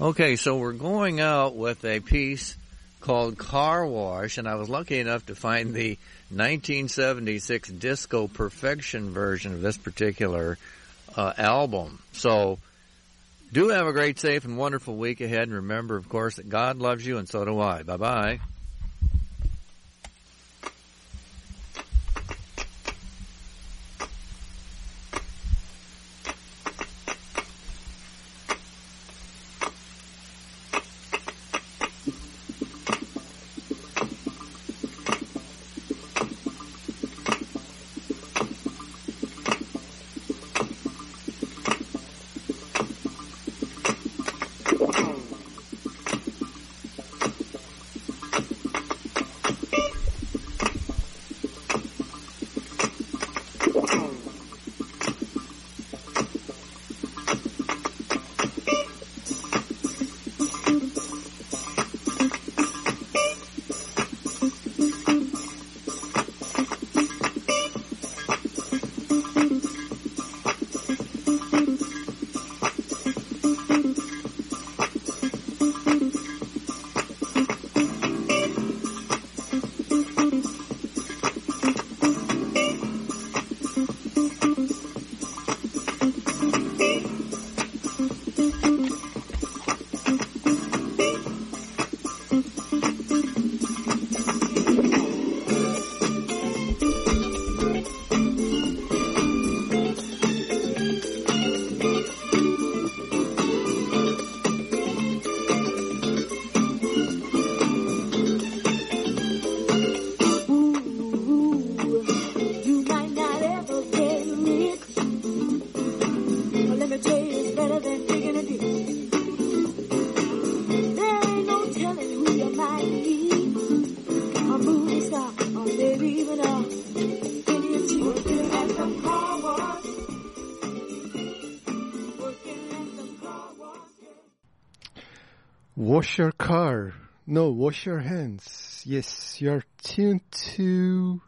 Okay, so we're going out with a piece called Car Wash, and I was lucky enough to find the 1976 Disco Perfection version of this particular uh, album. So, do have a great, safe, and wonderful week ahead, and remember, of course, that God loves you, and so do I. Bye bye. Wash your hands. Yes, you're tuned to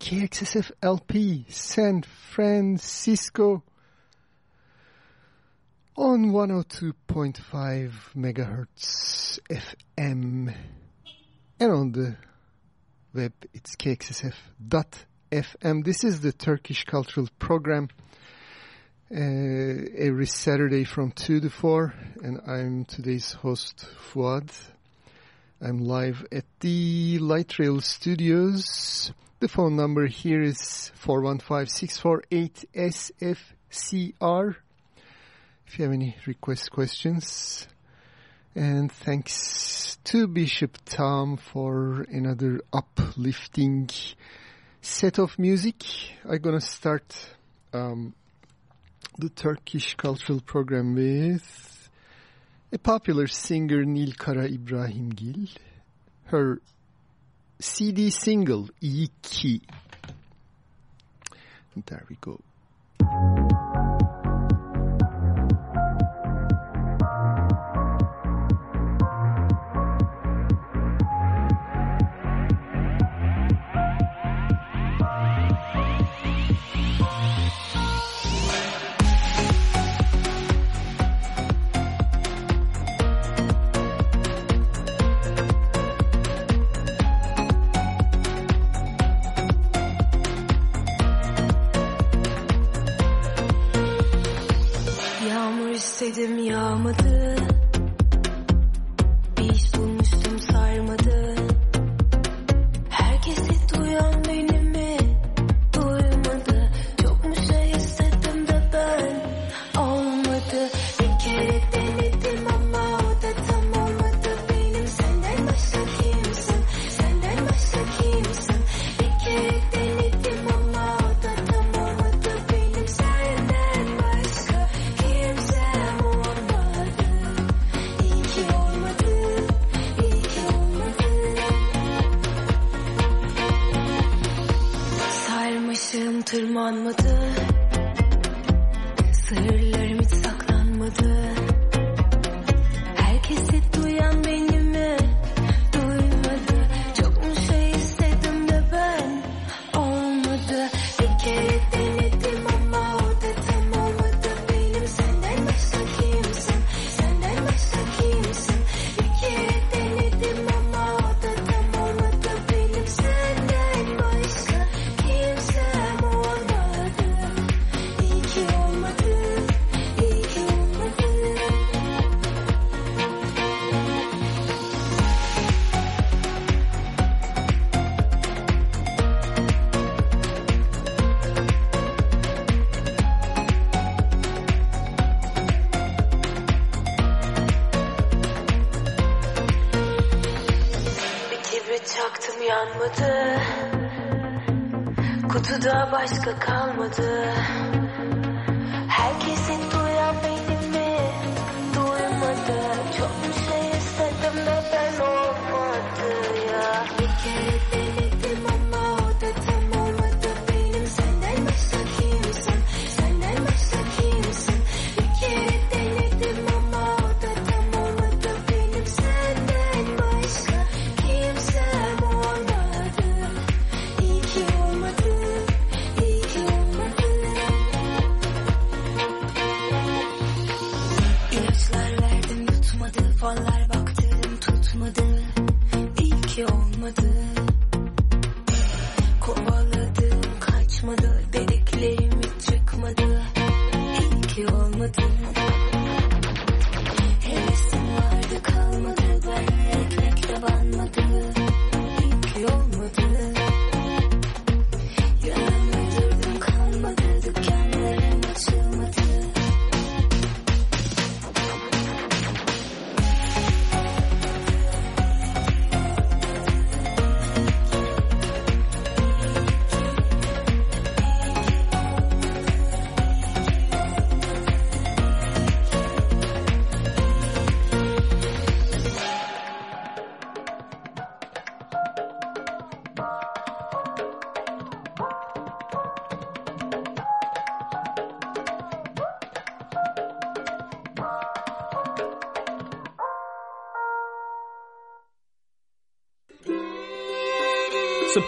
KXSF LP San Francisco on 102.5 megahertz FM and on the web it's kxsf.fm. This is the Turkish Cultural Program uh, every Saturday from 2 to 4 and I'm today's host Fuad. I'm live at the Light Rail Studios. The phone number here is 415-648-SFCR if you have any request questions. And thanks to Bishop Tom for another uplifting set of music. I'm gonna start um, the Turkish cultural program with a popular singer Nil Karaibrahimgil. Her CD single İyi And there we go.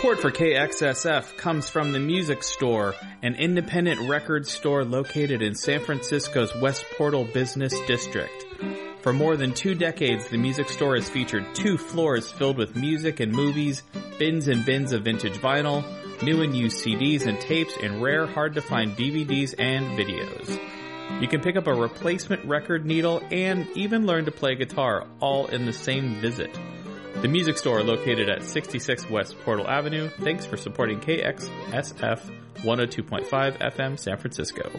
Support for KXSF comes from The Music Store, an independent record store located in San Francisco's West Portal Business District. For more than two decades, The Music Store has featured two floors filled with music and movies, bins and bins of vintage vinyl, new and used CDs and tapes, and rare, hard to find DVDs and videos. You can pick up a replacement record needle and even learn to play guitar all in the same visit. The music store located at 66 West Portal Avenue. Thanks for supporting KXSF 102.5 FM San Francisco.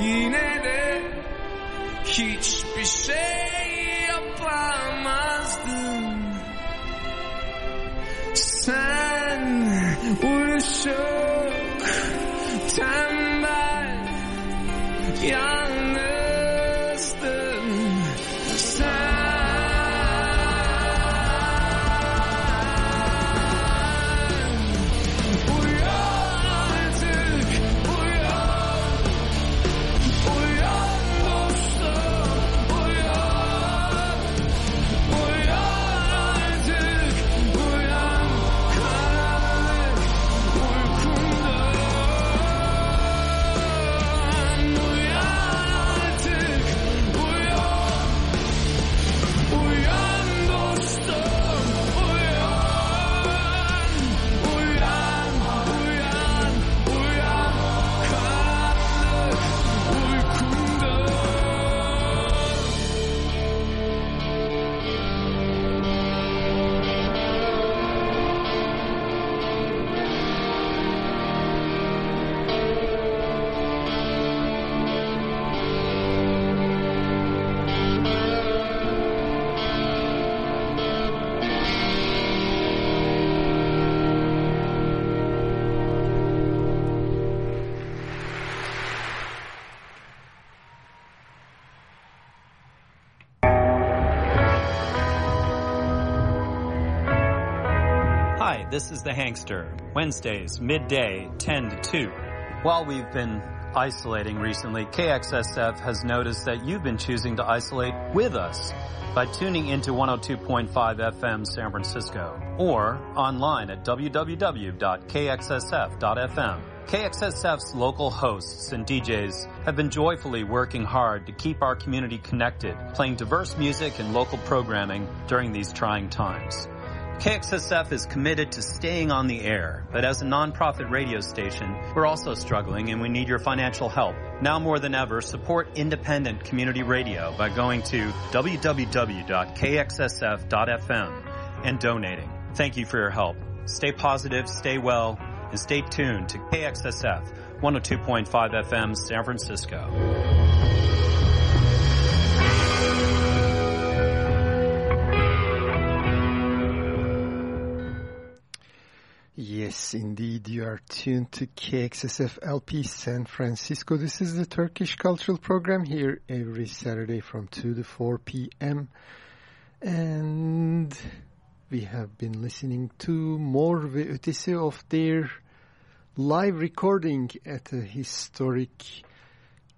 Yine de hiçbir şey yapamazdın Sen uyuşuk, tembel, yalnızdın this is the Hankster. Wednesdays, midday, 10 to 2. While we've been isolating recently, KXSF has noticed that you've been choosing to isolate with us by tuning into 102.5 FM San Francisco or online at www.kxsf.fm. KXSF's local hosts and DJs have been joyfully working hard to keep our community connected, playing diverse music and local programming during these trying times. KXSF is committed to staying on the air, but as a nonprofit radio station, we're also struggling and we need your financial help. Now more than ever, support independent community radio by going to www.kxsf.fm and donating. Thank you for your help. Stay positive, stay well, and stay tuned to KXSF 102.5 FM San Francisco. Yes, indeed, you are tuned to KXSF LP San Francisco. This is the Turkish Cultural Program here every Saturday from 2 to 4 p.m. And we have been listening to Mor ve Ötesi of their live recording at a historic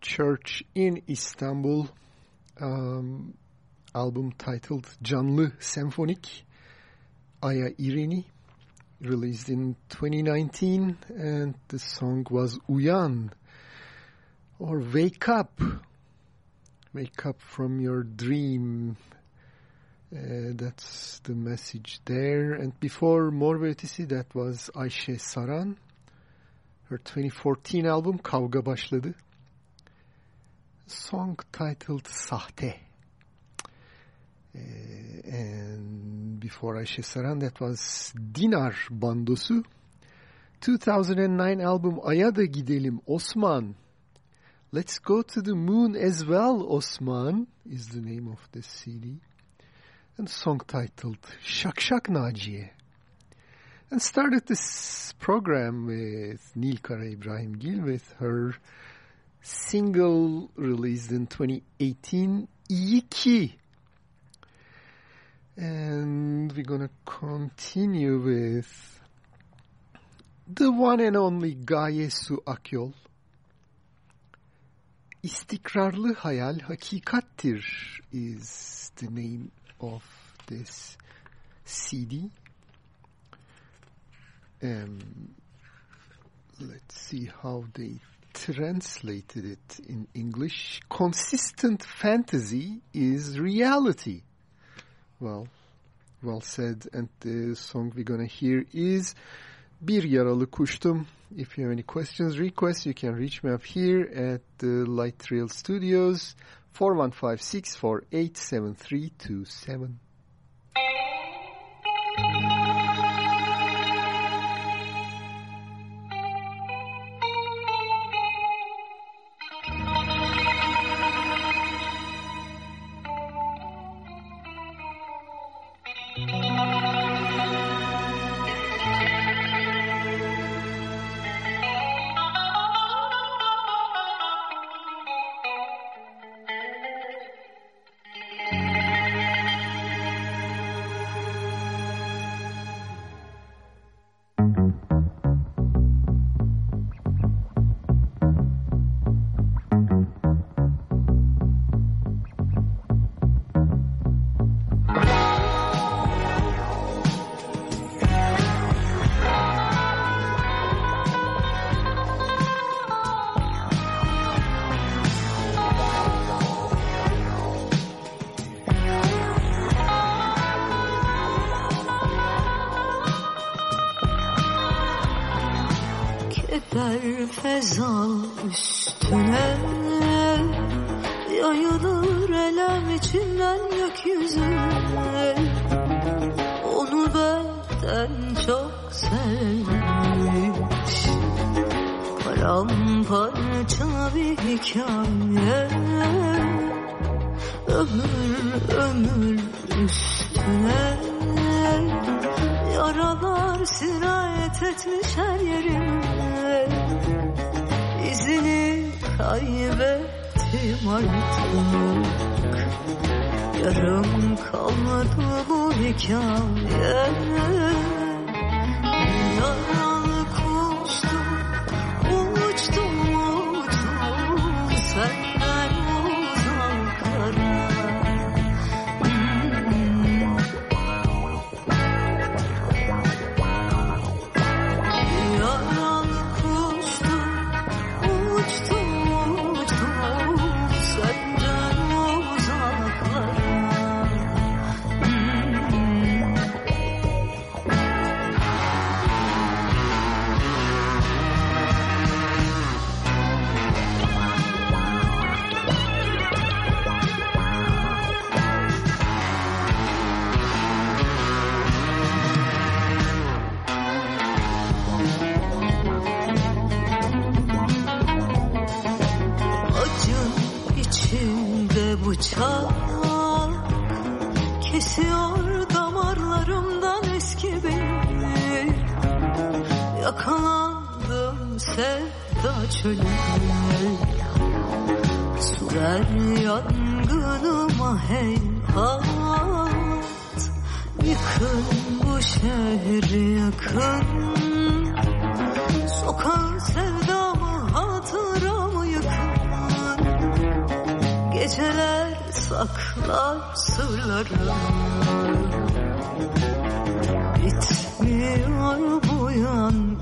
church in Istanbul, um, album titled Canlı Senfonik, Aya İrini released in 2019 and the song was Uyan or Wake Up. Wake Up from your dream. Uh, that's the message there. And before Mor ve that was Ayşe Saran. Her 2014 album Kavga Başladı. Song titled Sahte Eh, and before Ayşe Saran, that was Dinar Bandosu. 2009 album Aya da Gidelim Osman. Let's Go to the Moon as well, Osman, is the name of the CD. And song titled Şak Şak Naciye. And started this program with Nil Karaibrahimgil with her single released in 2018, İyi Ki. And we're going to continue with the one and only Gaye Su Akyol. İstikrarlı hayal hakikattir is the name of this CD. Um, let's see how they translated it in English. Consistent fantasy is reality. Well, well said. And the song we're going to hear is Bir Yaralı Kuştum. If you have any questions, requests, you can reach me up here at the Light Rail Studios, four one five six four eight seven three two seven. Sürer yangınıma heyhat Yıkın bu şehri yakın. Sokağın sevdamı hatıramı yakın Geceler saklar sırları. Bitmiyor bu yangın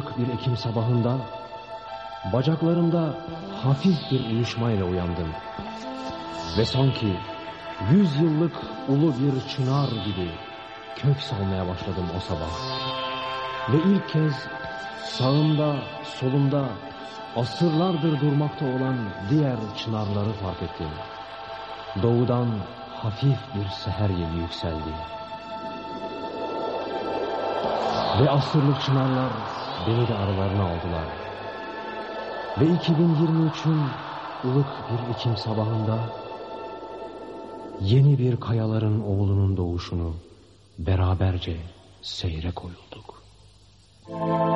...2023'ün ılık bir Ekim sabahında... ...bacaklarımda hafif bir uyuşmayla uyandım. Ve sanki yüz yıllık ulu bir çınar gibi... ...kök salmaya başladım o sabah. Ve ilk kez sağımda, solumda... ...asırlardır durmakta olan diğer çınarları fark ettim. Doğudan hafif bir seher yeli yükseldi. Ve asırlık çınarlar beni de aralarına aldılar. Ve 2023'ün ılık bir Ekim sabahında yeni bir kayaların oğlunun doğuşunu beraberce seyre koyulduk. Müzik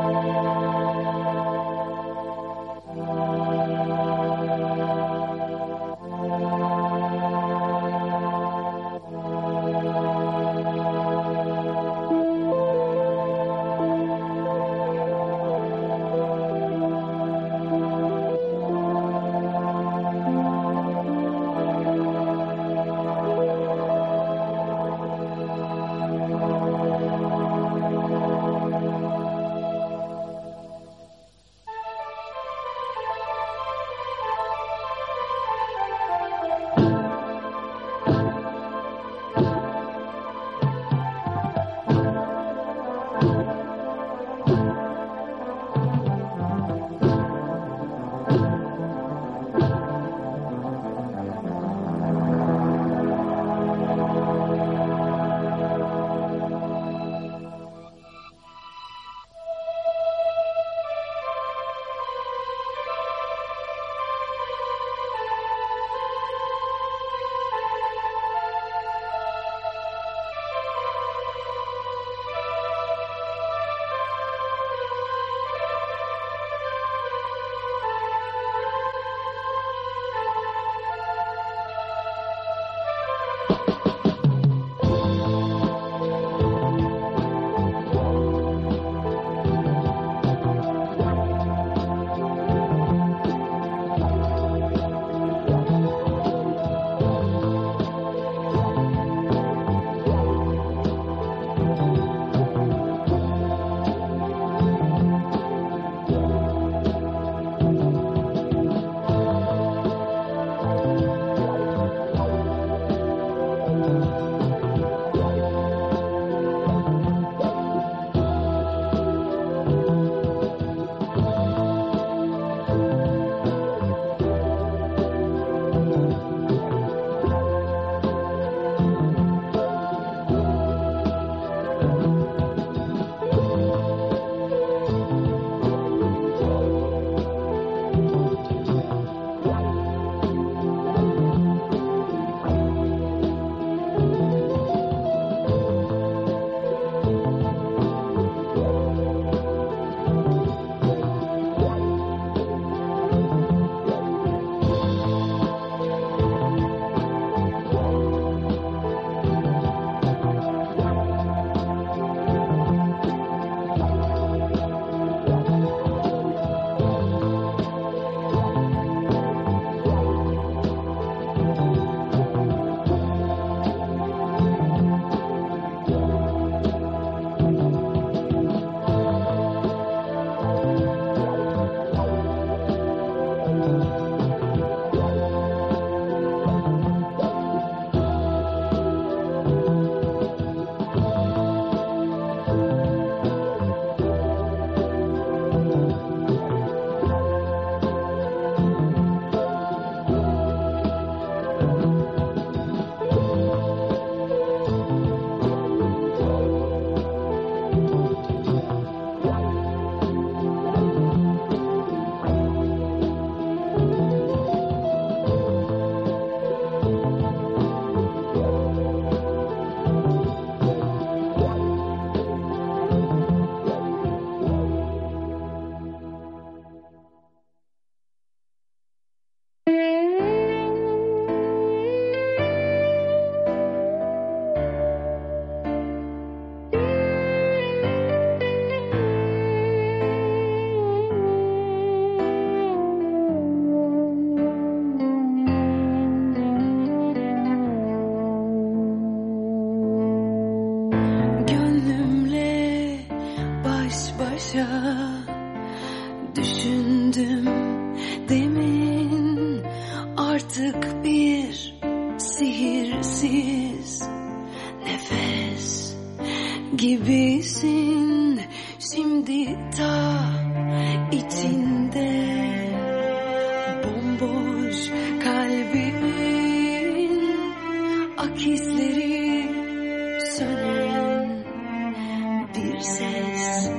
bir ses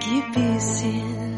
gibisin.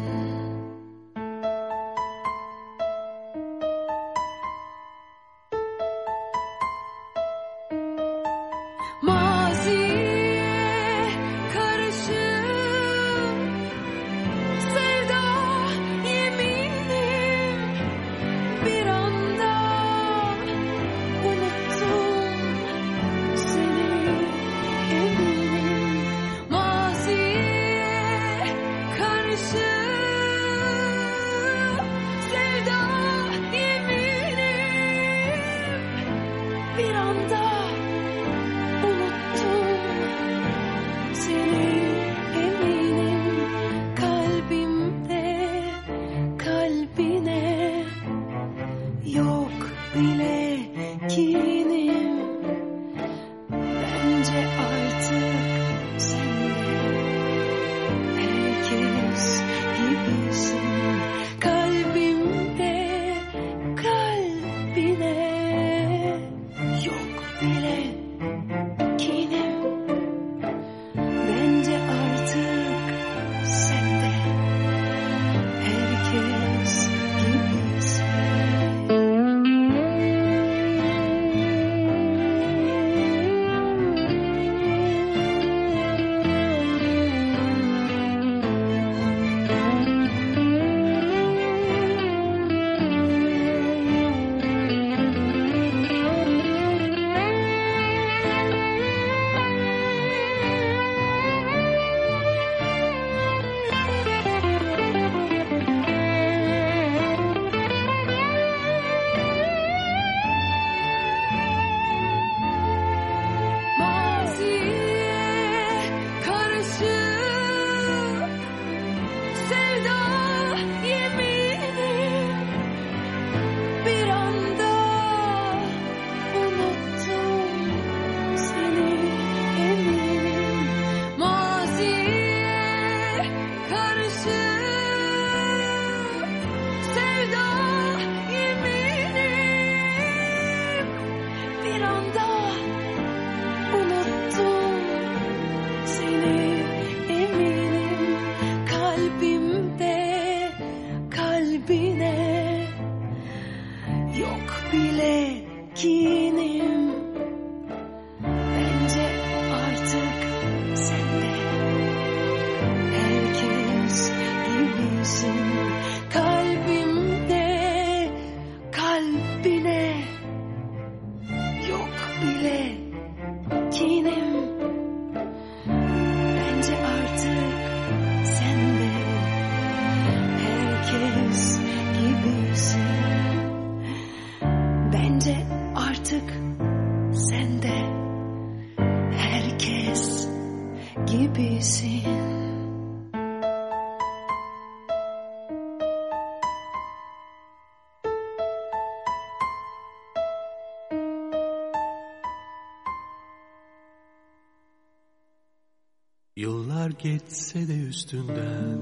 Geçse de üstünden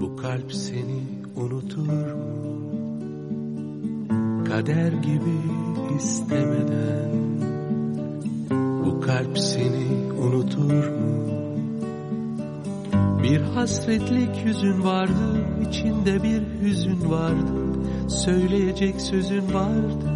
Bu kalp seni unutur mu? Kader gibi istemeden Bu kalp seni unutur mu? Bir hasretlik yüzün vardı içinde bir hüzün vardı Söyleyecek sözün vardı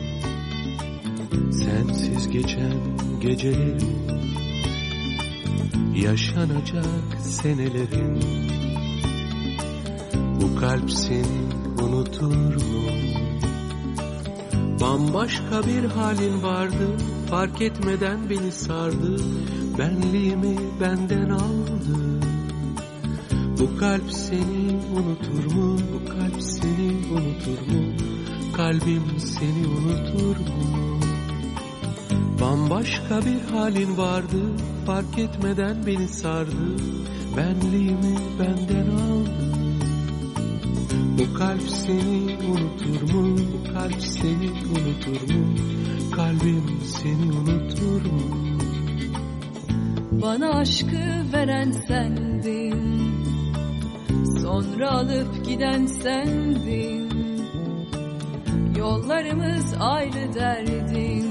Sensiz geçen gecelerin Yaşanacak senelerin Bu kalp seni unutur mu? Bambaşka bir halin vardı Fark etmeden beni sardı Benliğimi benden aldı Bu kalp seni unutur mu? Bu kalp seni unutur mu? Kalbim seni unutur mu? Bambaşka bir halin vardı Fark etmeden beni sardı Benliğimi benden aldı Bu kalp seni unutur mu? Bu kalp seni unutur mu? Kalbim seni unutur mu? Bana aşkı veren sendin Sonra alıp giden sendin Yollarımız ayrı derdin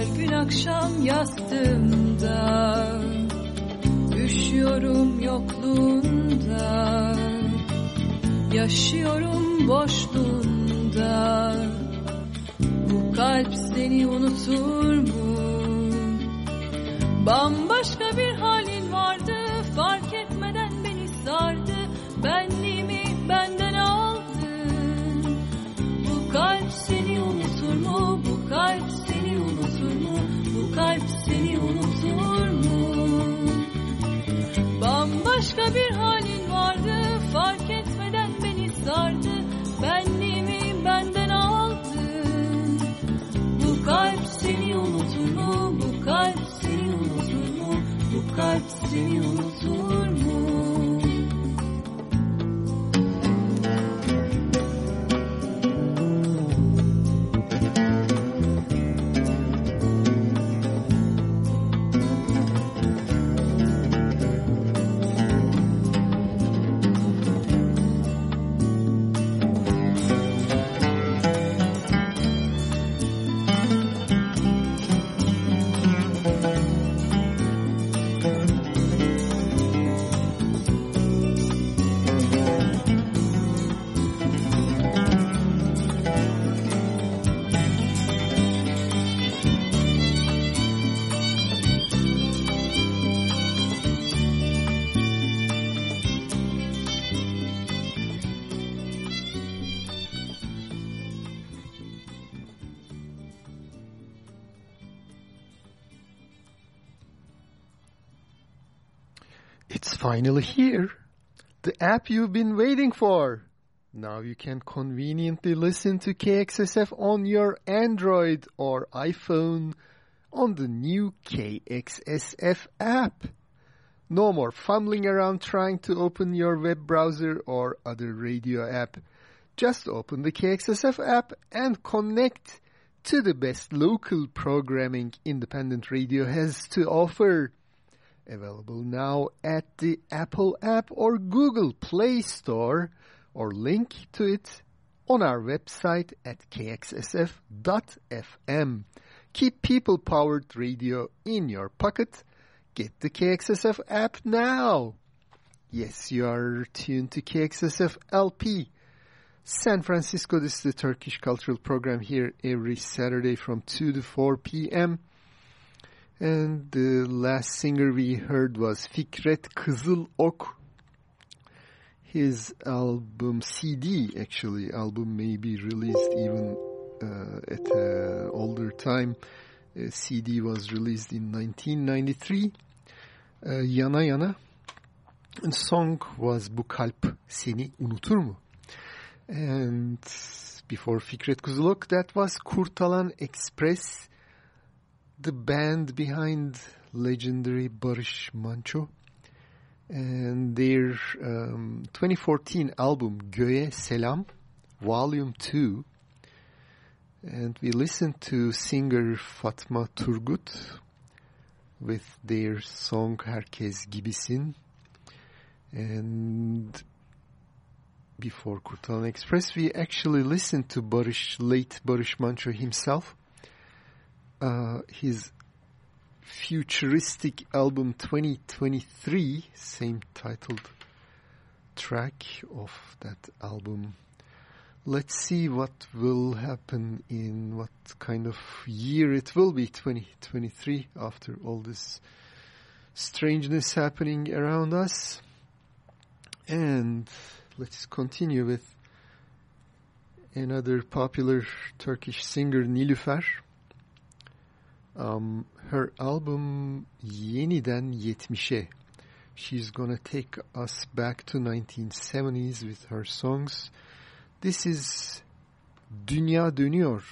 Her gün akşam yastığımda Üşüyorum yokluğunda Yaşıyorum boşluğunda Bu kalp seni unutur mu? Bambaşka bir halin finally here. The app you've been waiting for. Now you can conveniently listen to KXSF on your Android or iPhone on the new KXSF app. No more fumbling around trying to open your web browser or other radio app. Just open the KXSF app and connect to the best local programming independent radio has to offer. Available now at the Apple app or Google Play Store or link to it on our website at kxsf.fm. Keep people-powered radio in your pocket. Get the KXSF app now. Yes, you are tuned to KXSF LP. San Francisco, this is the Turkish cultural program here every Saturday from 2 to 4 p.m. And the last singer we heard was Fikret Kızıl Ok. His album CD, actually, album may be released even uh, at an older time. Uh, CD was released in 1993. Uh, Yana Yana. And song was Bu Kalp Seni Unutur Mu? And before Fikret Kızılok, that was Kurtalan Ekspres the band behind legendary Barış Manço and their um, 2014 album "Göe Selam Volume 2 and we listened to singer Fatma Turgut with their song Herkes Gibisin. And before Kurtalan Ekspres we actually listened to Barış, late Barış Manço himself uh, his futuristic album 2023, same titled track of that album. Let's see what will happen in what kind of year it will be, 2023, after all this strangeness happening around us. And let's continue with another popular Turkish singer, Nilüfer um, her album Yeniden Yetmişe. She's gonna take us back to 1970s with her songs. This is Dünya Dönüyor.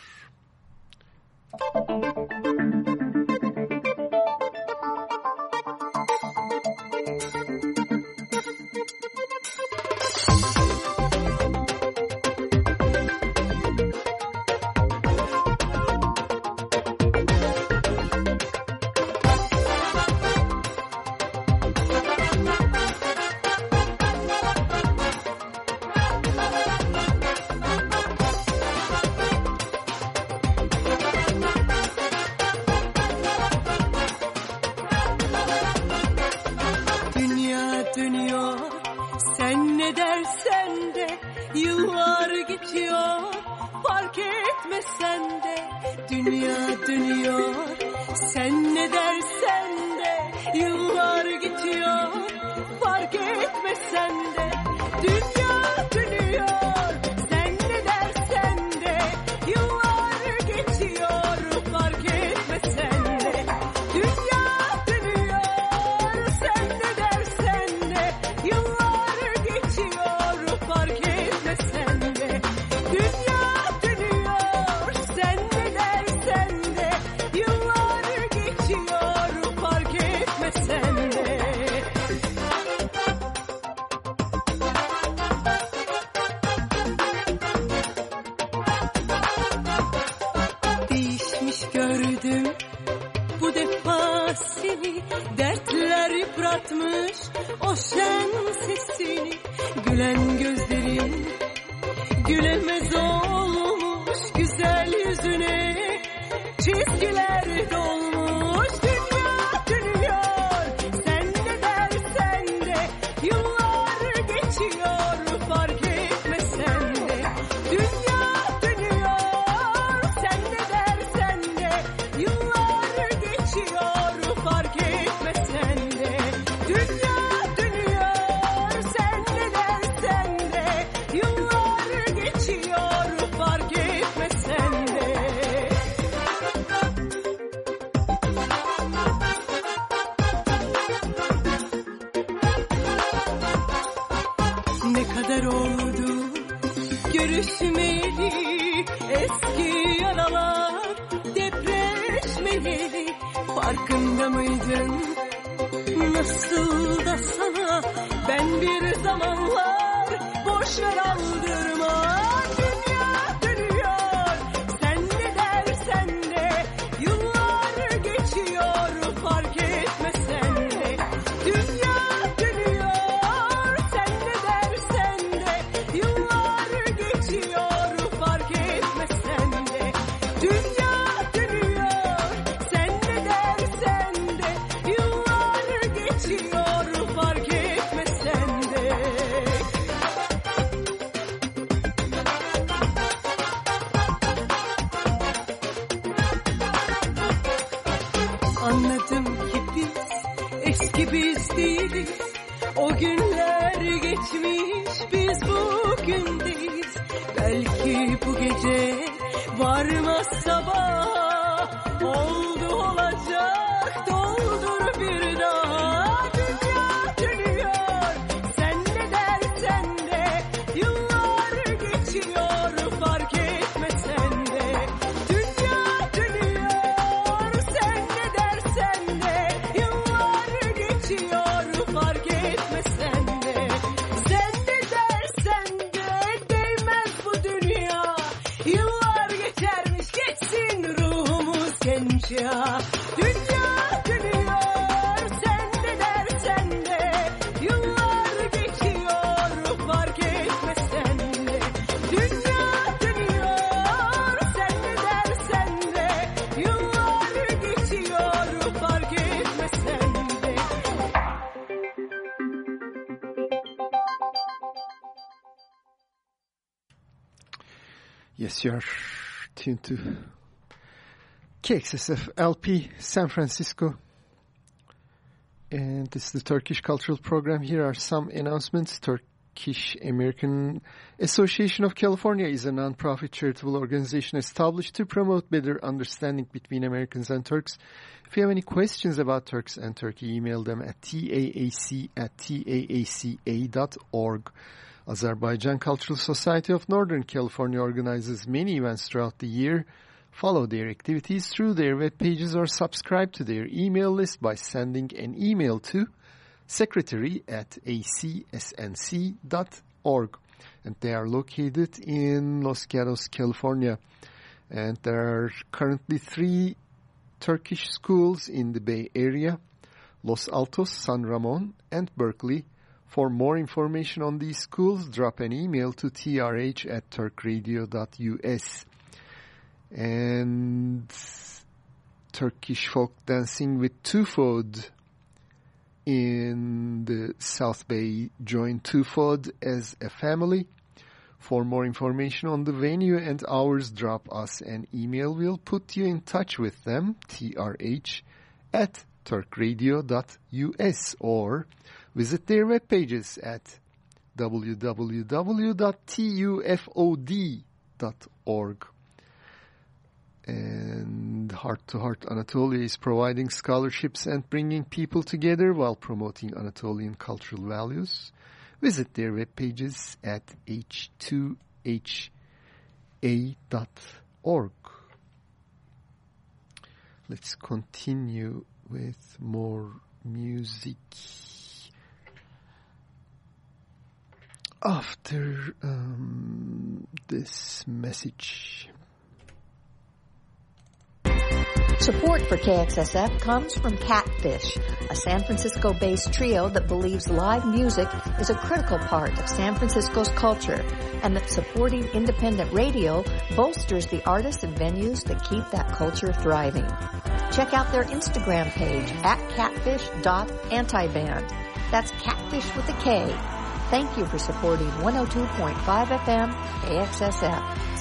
KXSF LP San Francisco. And this is the Turkish Cultural Program. Here are some announcements. Turkish American Association of California is a non-profit charitable organization established to promote better understanding between Americans and Turks. If you have any questions about Turks and Turkey, email them at taac at taaca.org. Azerbaijan Cultural Society of Northern California organizes many events throughout the year. Follow their activities through their web pages or subscribe to their email list by sending an email to secretary at acsnc.org. And they are located in Los Gatos, California. And there are currently three Turkish schools in the Bay Area, Los Altos, San Ramon, and Berkeley. For more information on these schools, drop an email to trh at turkradio.us. And Turkish folk dancing with Tufod in the South Bay join Tufod as a family. For more information on the venue and hours, drop us an email. We'll put you in touch with them, trh at turkradio.us or visit their web pages at www.tufod.org. And Heart to Heart Anatolia is providing scholarships and bringing people together while promoting Anatolian cultural values. Visit their web pages at h2ha.org. Let's continue with more music. After um, this message. Support for KXSF comes from Catfish, a San Francisco-based trio that believes live music is a critical part of San Francisco's culture and that supporting independent radio bolsters the artists and venues that keep that culture thriving. Check out their Instagram page at catfish.antiband. That's catfish with a K. Thank you for supporting 102.5 FM KXSF.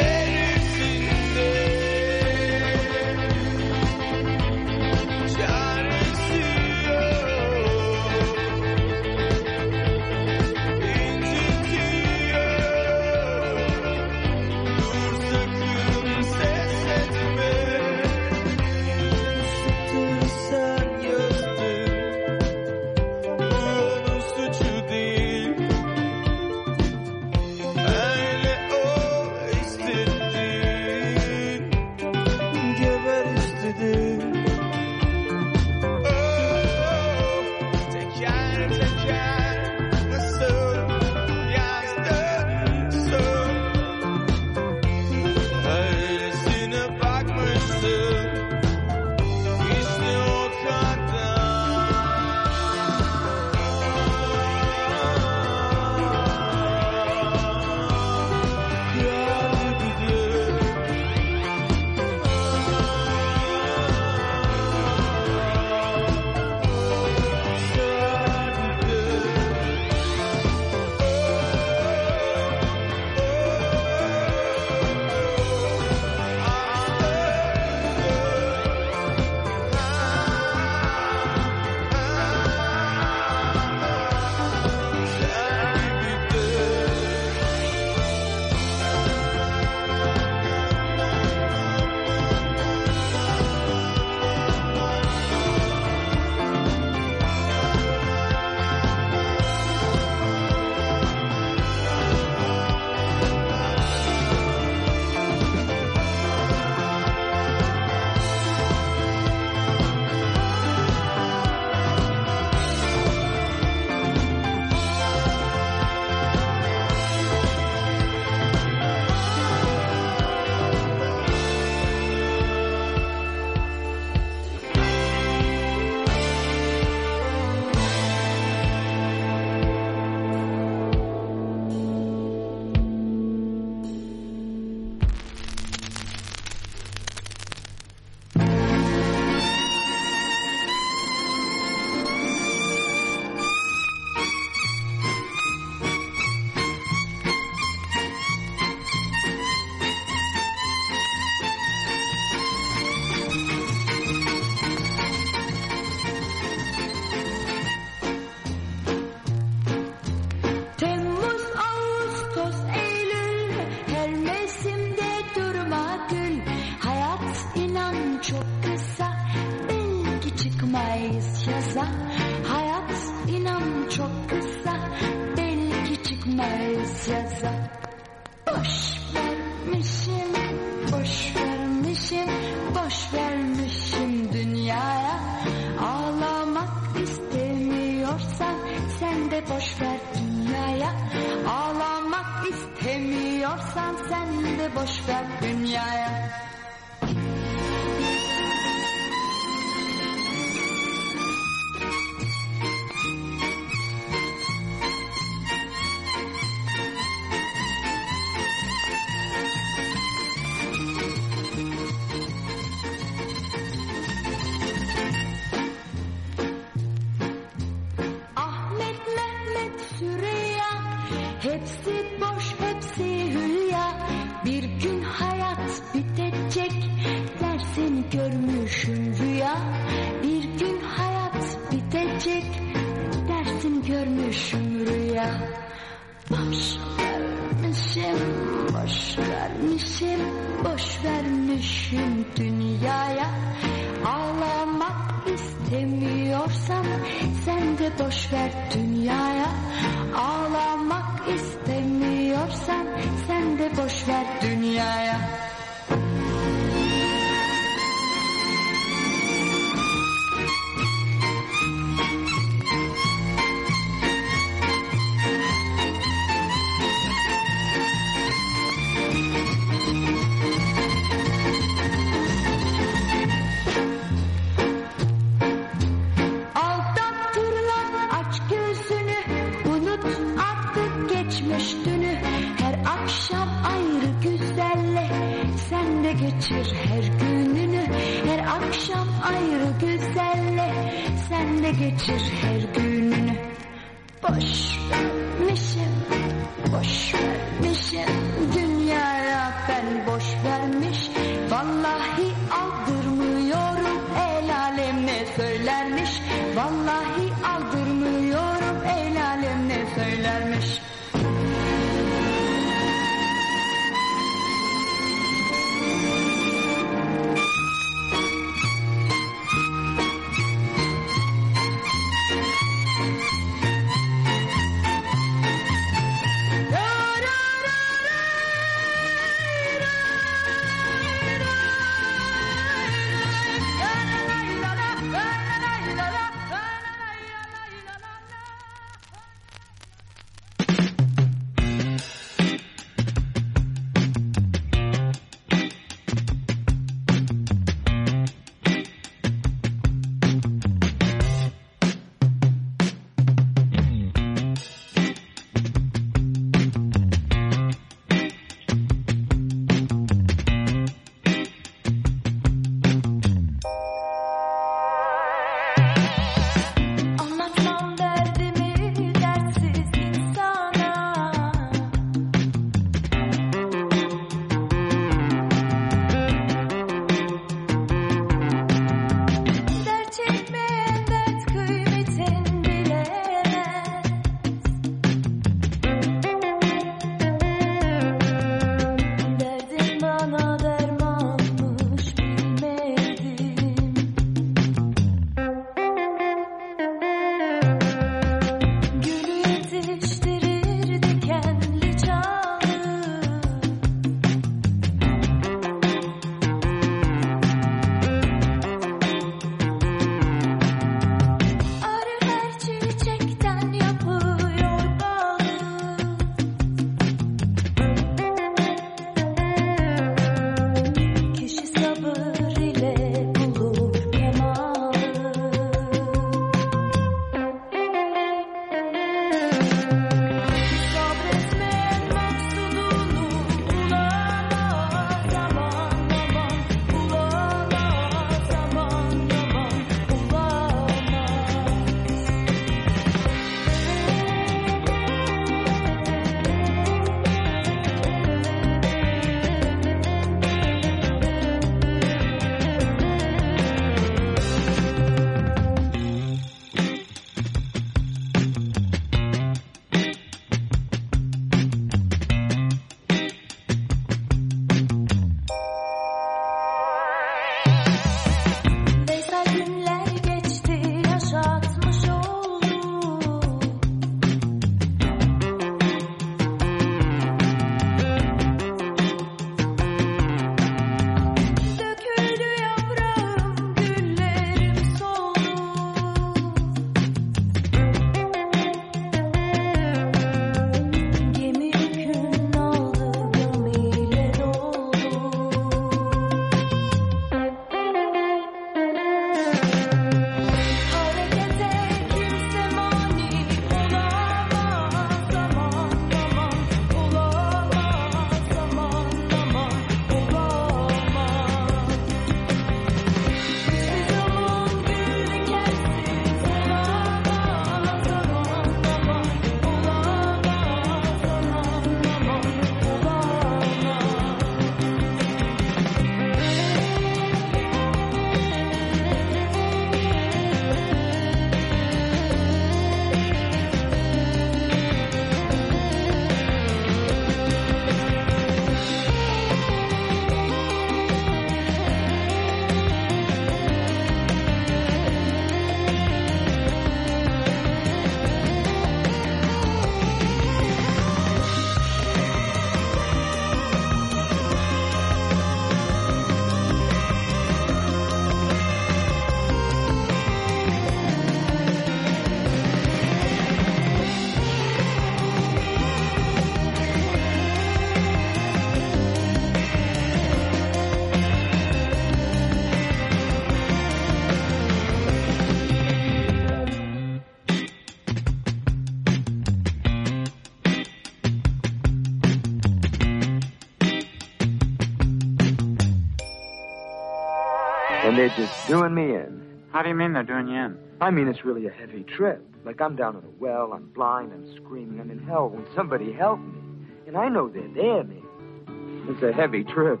Doing me in. How do you mean they're doing you in? I mean, it's really a heavy trip. Like I'm down in a well, I'm blind, I'm screaming, I'm in hell. When somebody help me, and I know they're there, man. It's a heavy trip.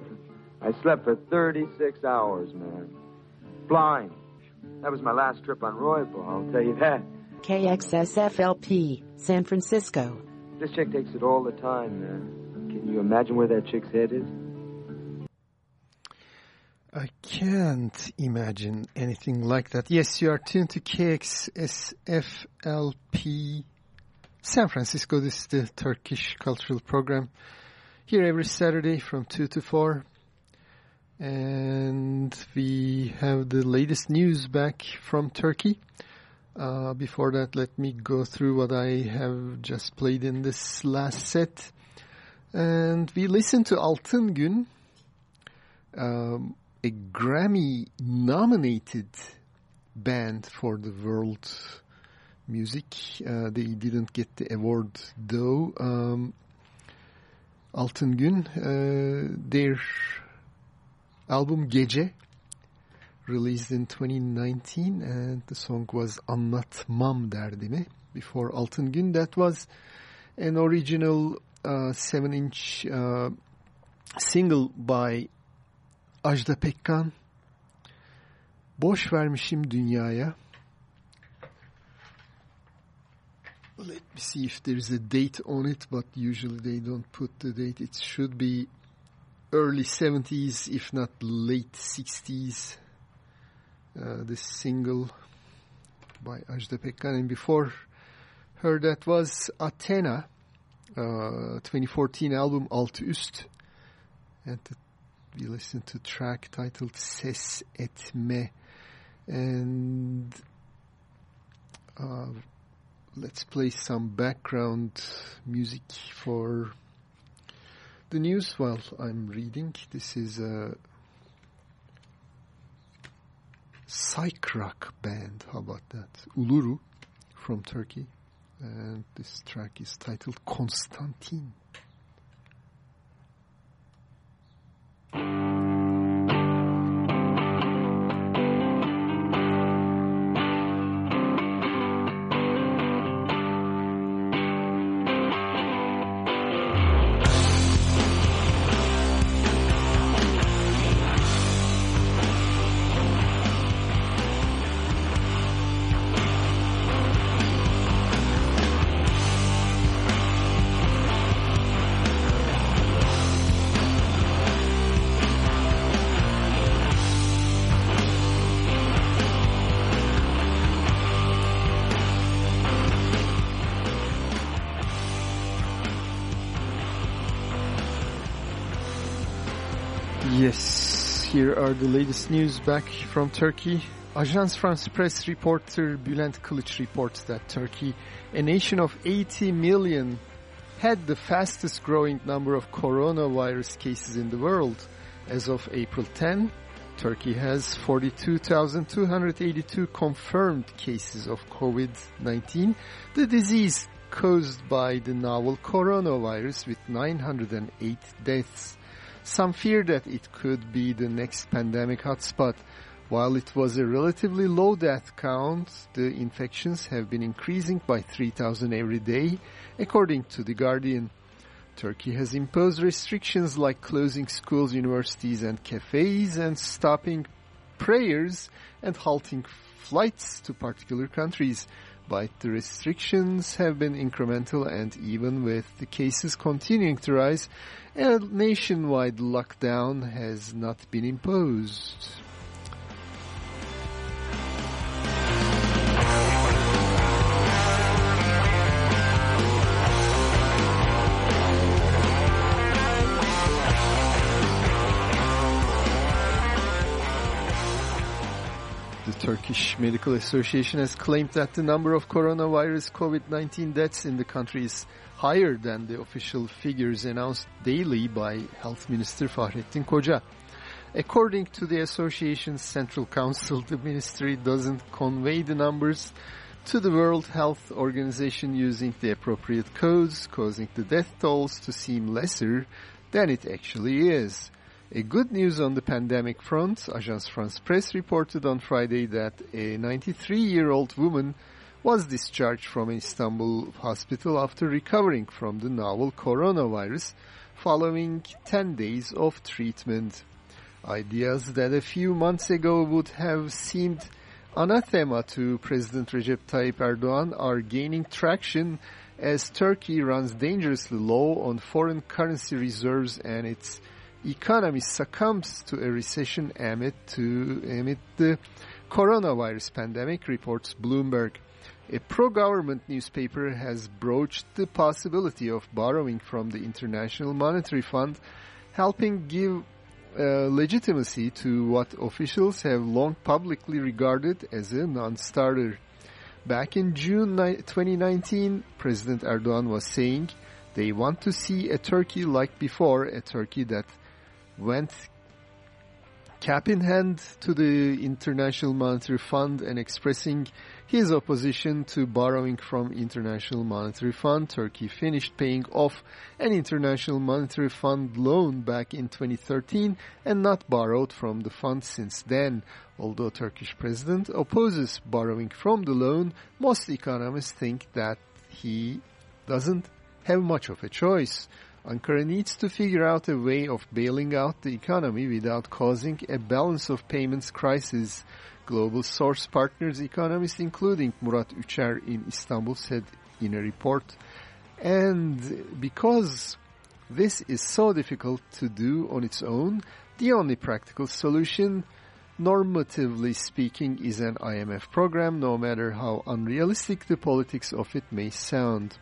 I slept for 36 hours, man. Blind. That was my last trip on Roybal, I'll tell you that. KXSFLP, San Francisco. This chick takes it all the time, man. Can you imagine where that chick's head is? I can't imagine anything like that. Yes, you are tuned to KXSFLP San Francisco. This is the Turkish Cultural Program. Here every Saturday from 2 to 4. And we have the latest news back from Turkey. Uh, before that, let me go through what I have just played in this last set. And we listened to Altın Gün, um, a Grammy-nominated band for the world music. Uh, they didn't get the award though. Um, Altın Gün, uh, their album Gece released in 2019 and the song was Anlatmam Derdimi. Before Altın Gün, that was an original 7-inch uh, single by Ajda Pekkan. Boş vermişim dünyaya. Let me see if there's a date on it, but usually they don't put the date. It should be early 70s, if not late 60s. Uh, this single by Ajda Pekkan. And before her, that was Athena, uh, 2014 album Altı Üst. And the, we listened to track titled Ses Etme. And uh, let's play some background music for the news while I'm reading. This is a psych rock band. How about that? Uluru from Turkey. And this track is titled Constantine. Yes, here are the latest news back from Turkey. Agence France Presse reporter Bülent Kılıç reports that Turkey, a nation of 80 million, had the fastest growing number of coronavirus cases in the world. As of April 10, Turkey has 42,282 confirmed cases of COVID-19, the disease caused by the novel coronavirus with 908 deaths. Some fear that it could be the next pandemic hotspot. While it was a relatively low death count, the infections have been increasing by 3,000 every day, according to The Guardian. Turkey has imposed restrictions like closing schools, universities and cafes and stopping prayers and halting flights to particular countries. But the restrictions have been incremental and even with the cases continuing to rise, a nationwide lockdown has not been imposed. Turkish Medical Association has claimed that the number of coronavirus COVID-19 deaths in the country is higher than the official figures announced daily by Health Minister Fahrettin Koca. According to the association's Central Council, the ministry doesn't convey the numbers to the World Health Organization using the appropriate codes, causing the death tolls to seem lesser than it actually is. A good news on the pandemic front, Agence France Presse reported on Friday that a 93-year-old woman was discharged from an Istanbul hospital after recovering from the novel coronavirus following 10 days of treatment. Ideas that a few months ago would have seemed anathema to President Recep Tayyip Erdogan are gaining traction as Turkey runs dangerously low on foreign currency reserves and its economy succumbs to a recession amid, to, amid the coronavirus pandemic, reports Bloomberg. A pro-government newspaper has broached the possibility of borrowing from the International Monetary Fund, helping give uh, legitimacy to what officials have long publicly regarded as a non-starter. Back in June 2019, President Erdogan was saying they want to see a Turkey like before, a Turkey that went cap in hand to the International Monetary Fund and expressing his opposition to borrowing from International Monetary Fund. Turkey finished paying off an International Monetary Fund loan back in 2013 and not borrowed from the fund since then. Although Turkish president opposes borrowing from the loan, most economists think that he doesn't have much of a choice. Ankara needs to figure out a way of bailing out the economy without causing a balance of payments crisis. Global source partners economists, including Murat Üçer in Istanbul, said in a report. And because this is so difficult to do on its own, the only practical solution, normatively speaking, is an IMF program, no matter how unrealistic the politics of it may sound.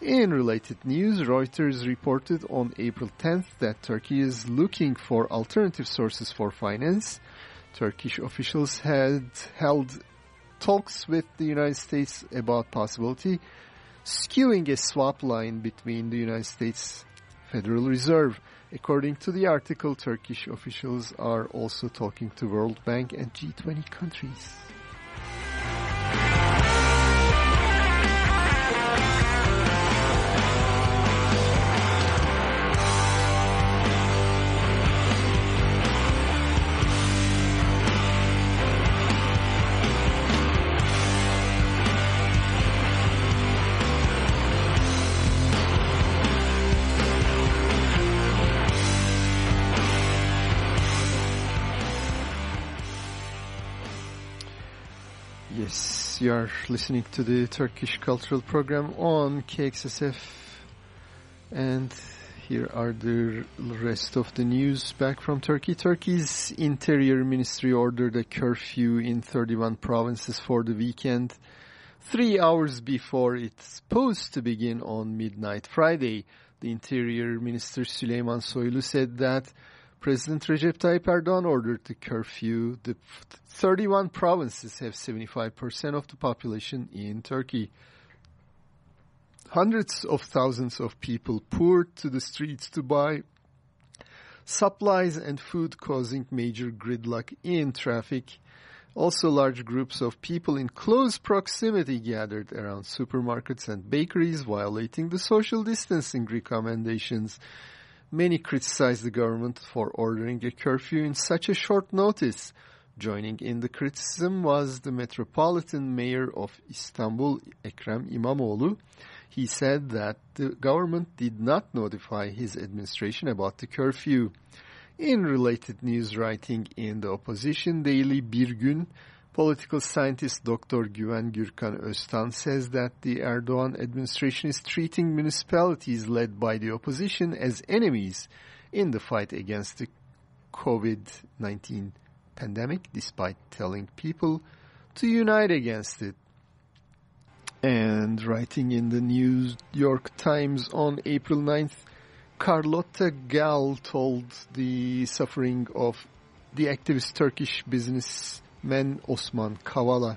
In related news, Reuters reported on April 10th that Turkey is looking for alternative sources for finance. Turkish officials had held talks with the United States about possibility skewing a swap line between the United States Federal Reserve. According to the article, Turkish officials are also talking to World Bank and G20 countries. You are listening to the Turkish Cultural Program on KXSF. And here are the rest of the news back from Turkey. Turkey's Interior Ministry ordered a curfew in 31 provinces for the weekend, three hours before it's supposed to begin on midnight Friday. The Interior Minister Süleyman Soylu said that President Recep Tayyip Erdogan ordered the curfew. The 31 provinces have 75% of the population in Turkey. Hundreds of thousands of people poured to the streets to buy supplies and food causing major gridlock in traffic. Also large groups of people in close proximity gathered around supermarkets and bakeries violating the social distancing recommendations. Many criticized the government for ordering a curfew in such a short notice. Joining in the criticism was the Metropolitan Mayor of Istanbul, Ekrem İmamoğlu. He said that the government did not notify his administration about the curfew. In related news writing in the opposition daily Bir Gün, Political scientist Dr. Güven Gürkan Öztan says that the Erdogan administration is treating municipalities led by the opposition as enemies in the fight against the COVID-19 pandemic, despite telling people to unite against it. And writing in the New York Times on April 9th, Carlotta Gall told the suffering of the activist Turkish businessman Osman Kavala.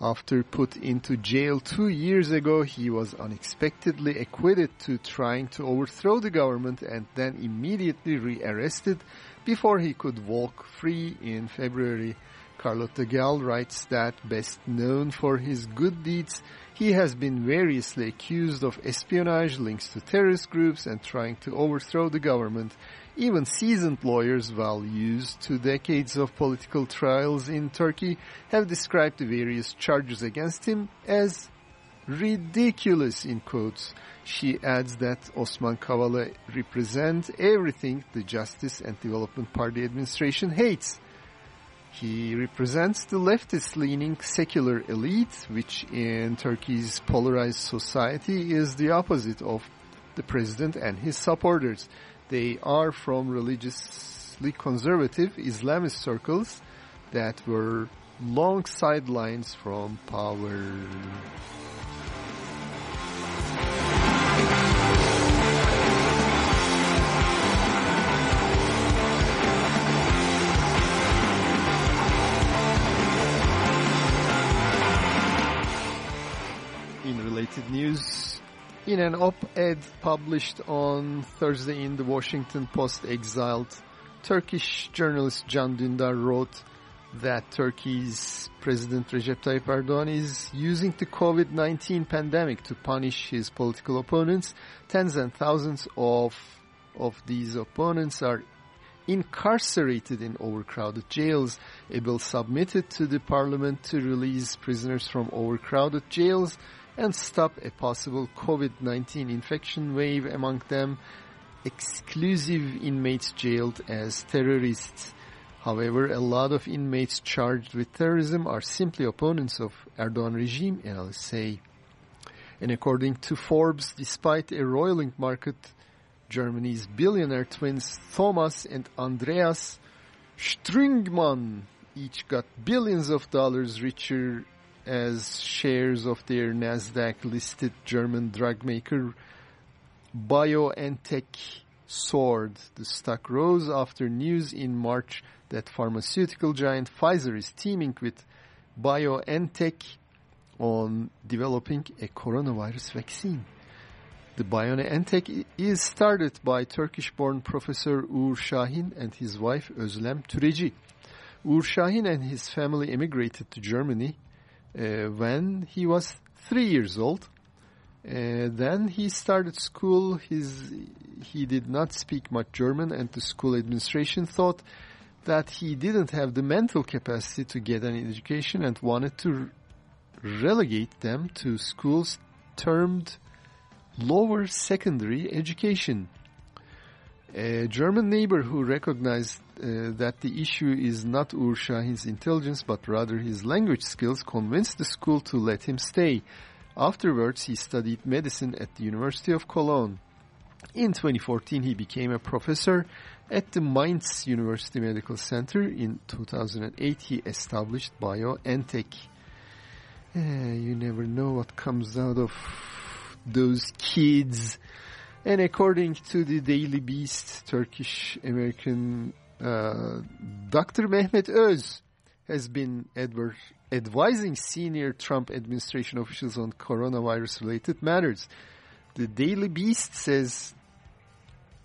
After put into jail two years ago, he was unexpectedly acquitted to trying to overthrow the government and then immediately rearrested before he could walk free in February. Carlotta Gall writes that best known for his good deeds, he has been variously accused of espionage, links to terrorist groups, and trying to overthrow the government. Even seasoned lawyers, well used to decades of political trials in Turkey, have described the various charges against him as ridiculous in quotes. She adds that Osman Kavala represents everything the Justice and Development Party administration hates. He represents the leftist-leaning secular elite, which in Turkey's polarized society is the opposite of the president and his supporters. They are from religiously conservative Islamist circles that were long sidelines from power. In related news, in an op-ed published on Thursday in the Washington Post, exiled Turkish journalist Can Dündar wrote that Turkey's President Recep Tayyip Erdogan is using the COVID-19 pandemic to punish his political opponents. Tens and thousands of, of these opponents are incarcerated in overcrowded jails. A bill submitted to the parliament to release prisoners from overcrowded jails and stop a possible COVID-19 infection wave among them, exclusive inmates jailed as terrorists. However, a lot of inmates charged with terrorism are simply opponents of Erdogan regime, analysts say. And according to Forbes, despite a roiling market, Germany's billionaire twins Thomas and Andreas Strüngmann each got billions of dollars richer as shares of their Nasdaq-listed German drug maker BioNTech soared. The stock rose after news in March that pharmaceutical giant Pfizer is teaming with BioNTech on developing a coronavirus vaccine. The BioNTech is started by Turkish-born Professor Uğur Şahin and his wife Özlem Türeci. Uğur Şahin and his family immigrated to Germany when he was three years old. Uh, then he started school. His, he did not speak much German and the school administration thought that he didn't have the mental capacity to get an education and wanted to relegate them to schools termed lower secondary education. A German neighbor who recognized uh, that the issue is not Uğur intelligence but rather his language skills convinced the school to let him stay. Afterwards, he studied medicine at the University of Cologne. In 2014, he became a professor at the Mainz University Medical Center. In 2008, he established BioNTech. Uh, you never know what comes out of those kids. And according to the Daily Beast, Turkish-American uh, Dr. Mehmet Öz has been advising senior Trump administration officials on coronavirus-related matters. The Daily Beast says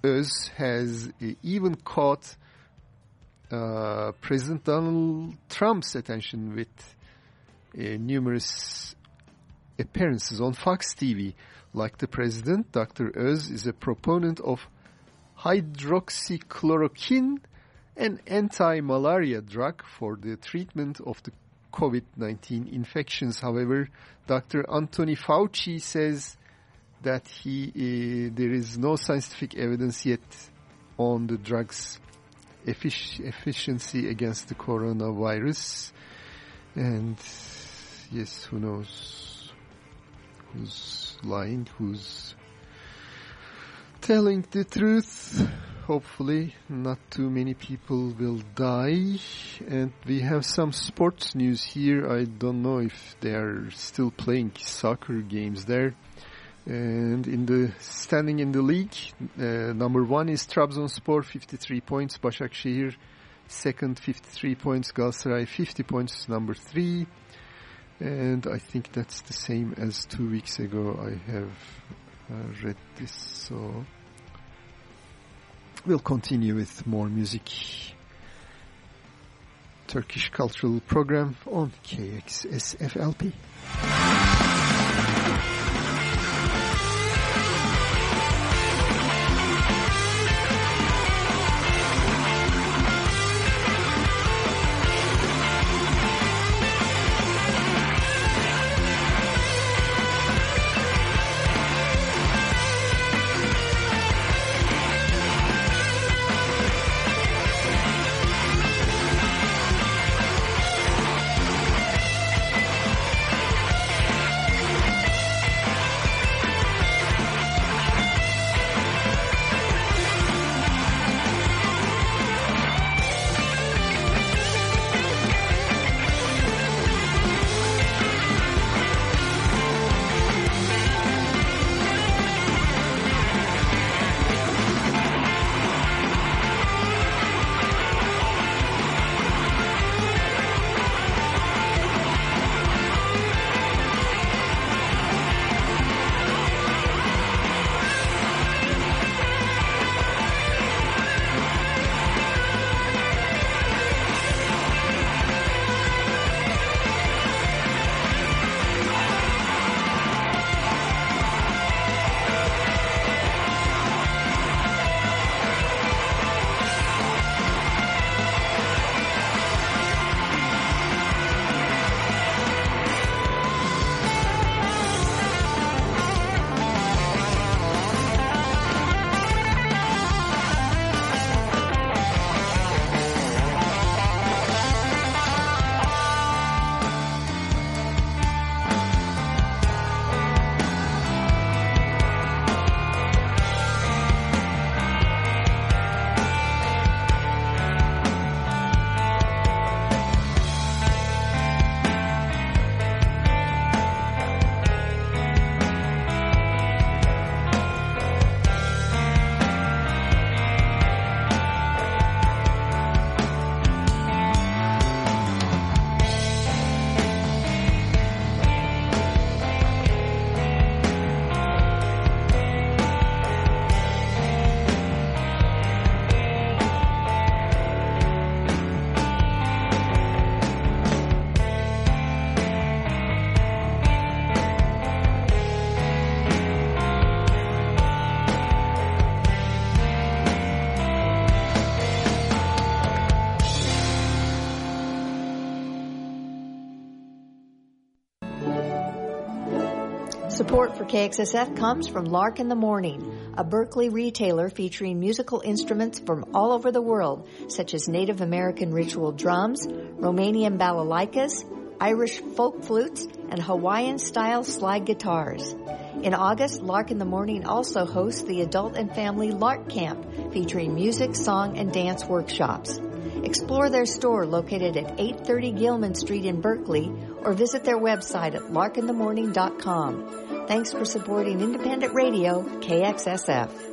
Öz has even caught uh, President Donald Trump's attention with uh, numerous appearances on Fox TV. Like the president, Dr. Öz is a proponent of hydroxychloroquine, an anti-malaria drug for the treatment of the COVID-19 infections. However, Dr. Anthony Fauci says that he uh, there is no scientific evidence yet on the drug's effic- efficiency against the coronavirus. And yes, who knows who's lying, who's telling the truth. Hopefully not too many people will die. And we have some sports news here. I don't know if they are still playing soccer games there. And in the standing in the league, uh, number one is Trabzonspor, 53 points. Başakşehir, second, 53 points. Galatasaray, 50 points, number three. And I think that's the same as two weeks ago. I have uh, read this, so we'll continue with more music. Turkish cultural program on KXSFLP. For KXSF comes from Lark in the Morning, a Berkeley retailer featuring musical instruments from all over the world, such as Native American ritual drums, Romanian balalaikas, Irish folk flutes, and Hawaiian style slide guitars. In August, Lark in the Morning also hosts the Adult and Family Lark Camp, featuring music, song, and dance workshops. Explore their store located at 830 Gilman Street in Berkeley or visit their website at larkinthemorning.com. Thanks for supporting independent radio, KXSF.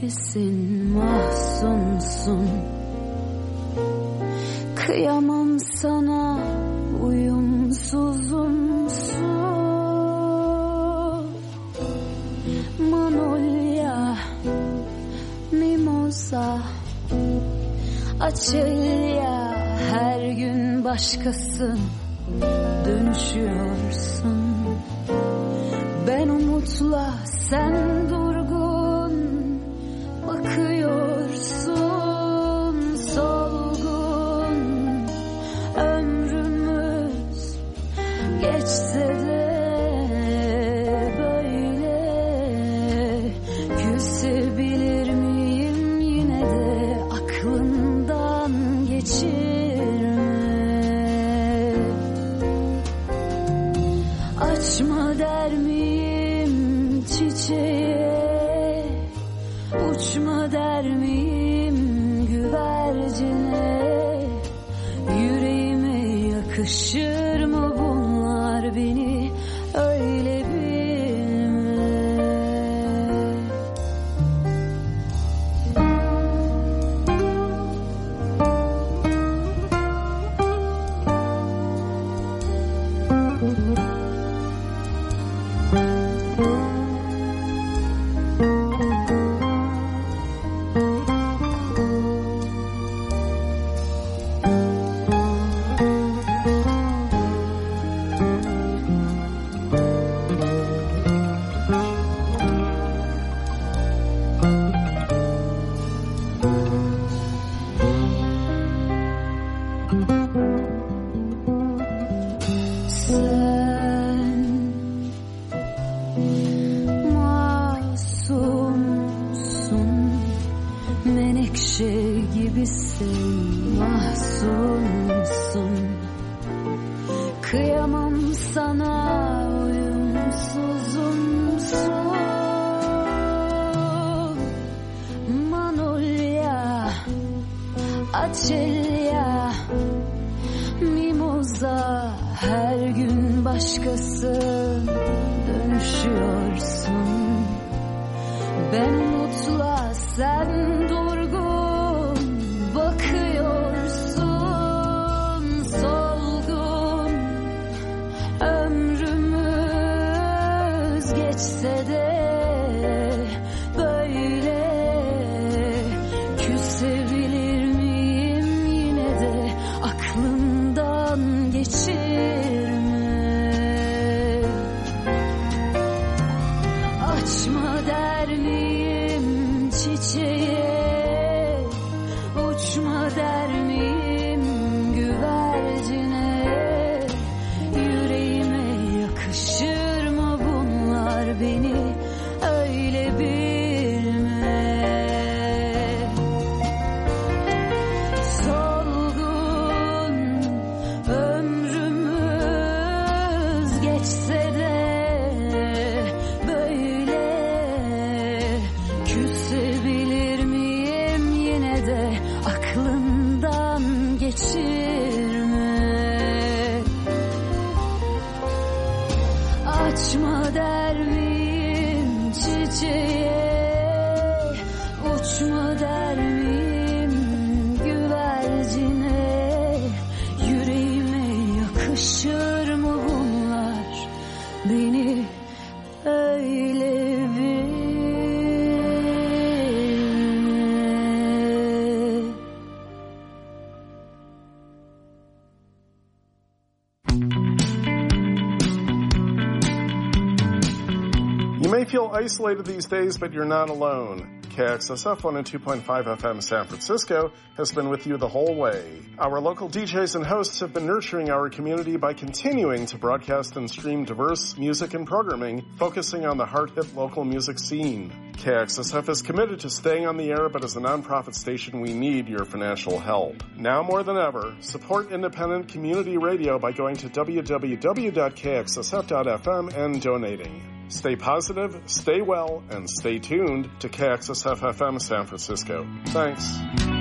hafisin mahzunsun. Kıyamam sana uyumsuzumsun. Manolya, mimoza, açıl ya her gün başkasın dönüşüyorsun. Ben umutla sen isolated these days, but you're not alone. KXSF 102.5 FM San Francisco has been with you the whole way. Our local DJs and hosts have been nurturing our community by continuing to broadcast and stream diverse music and programming, focusing on the hard-hit local music scene. KXSF is committed to staying on the air, but as a nonprofit station, we need your financial help. Now more than ever, support independent community radio by going to www.kxsf.fm and donating. Stay positive, stay well, and stay tuned to KXSF FM San Francisco. Thanks.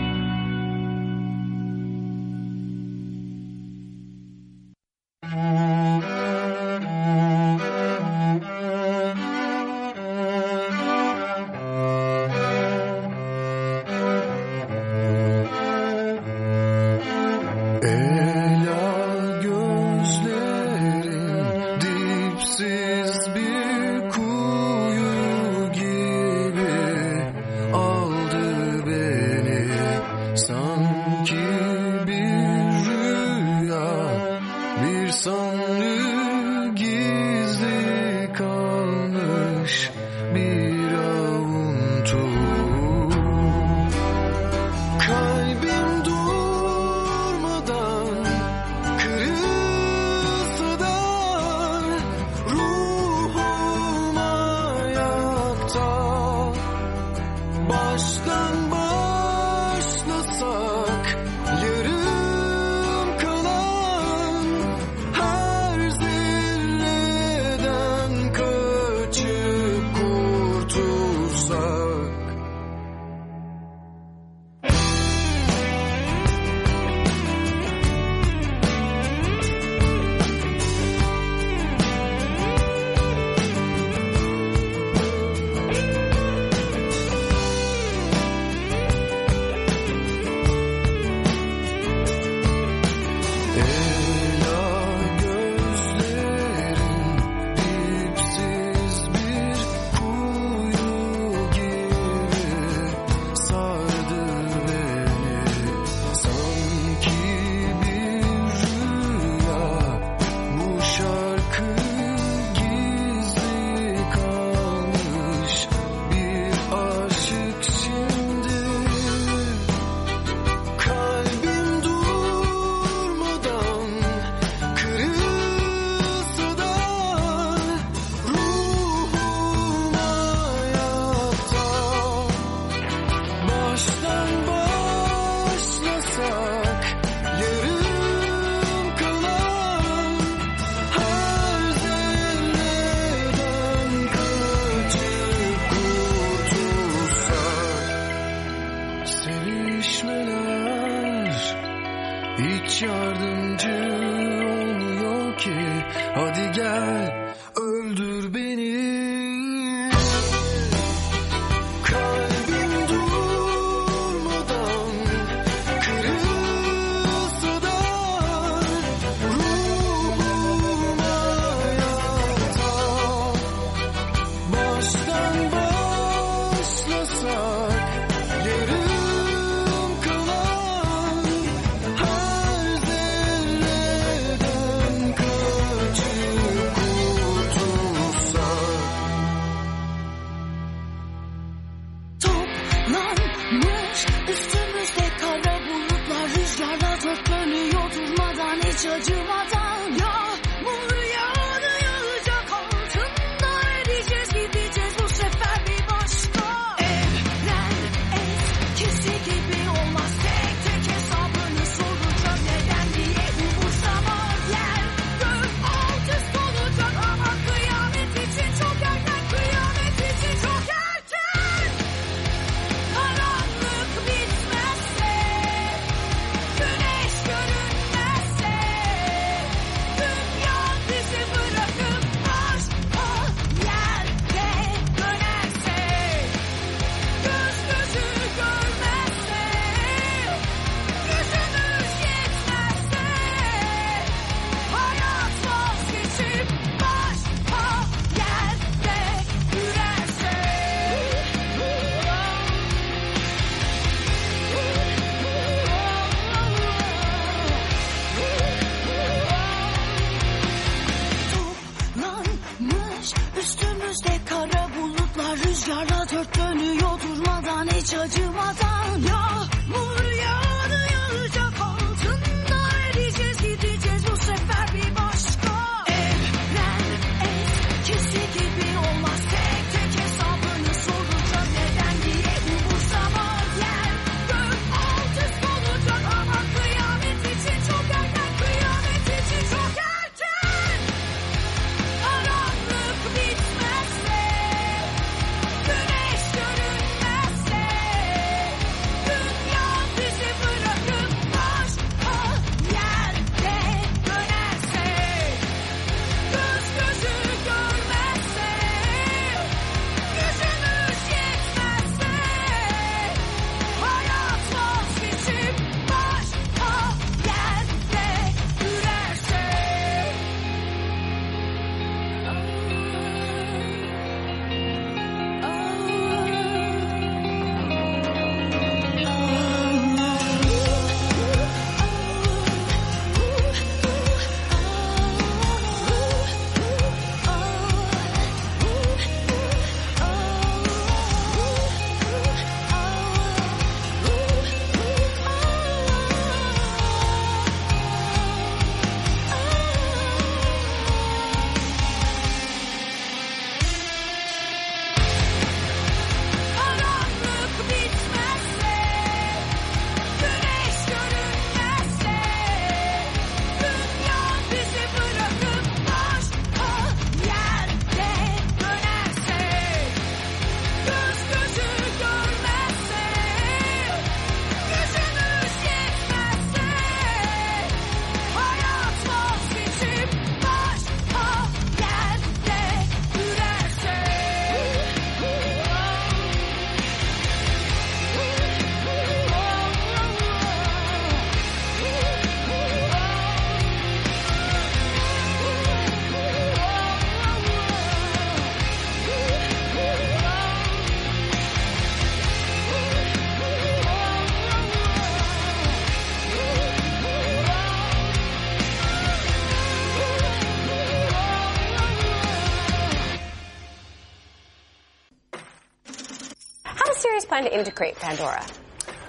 Does Sirius plan to integrate Pandora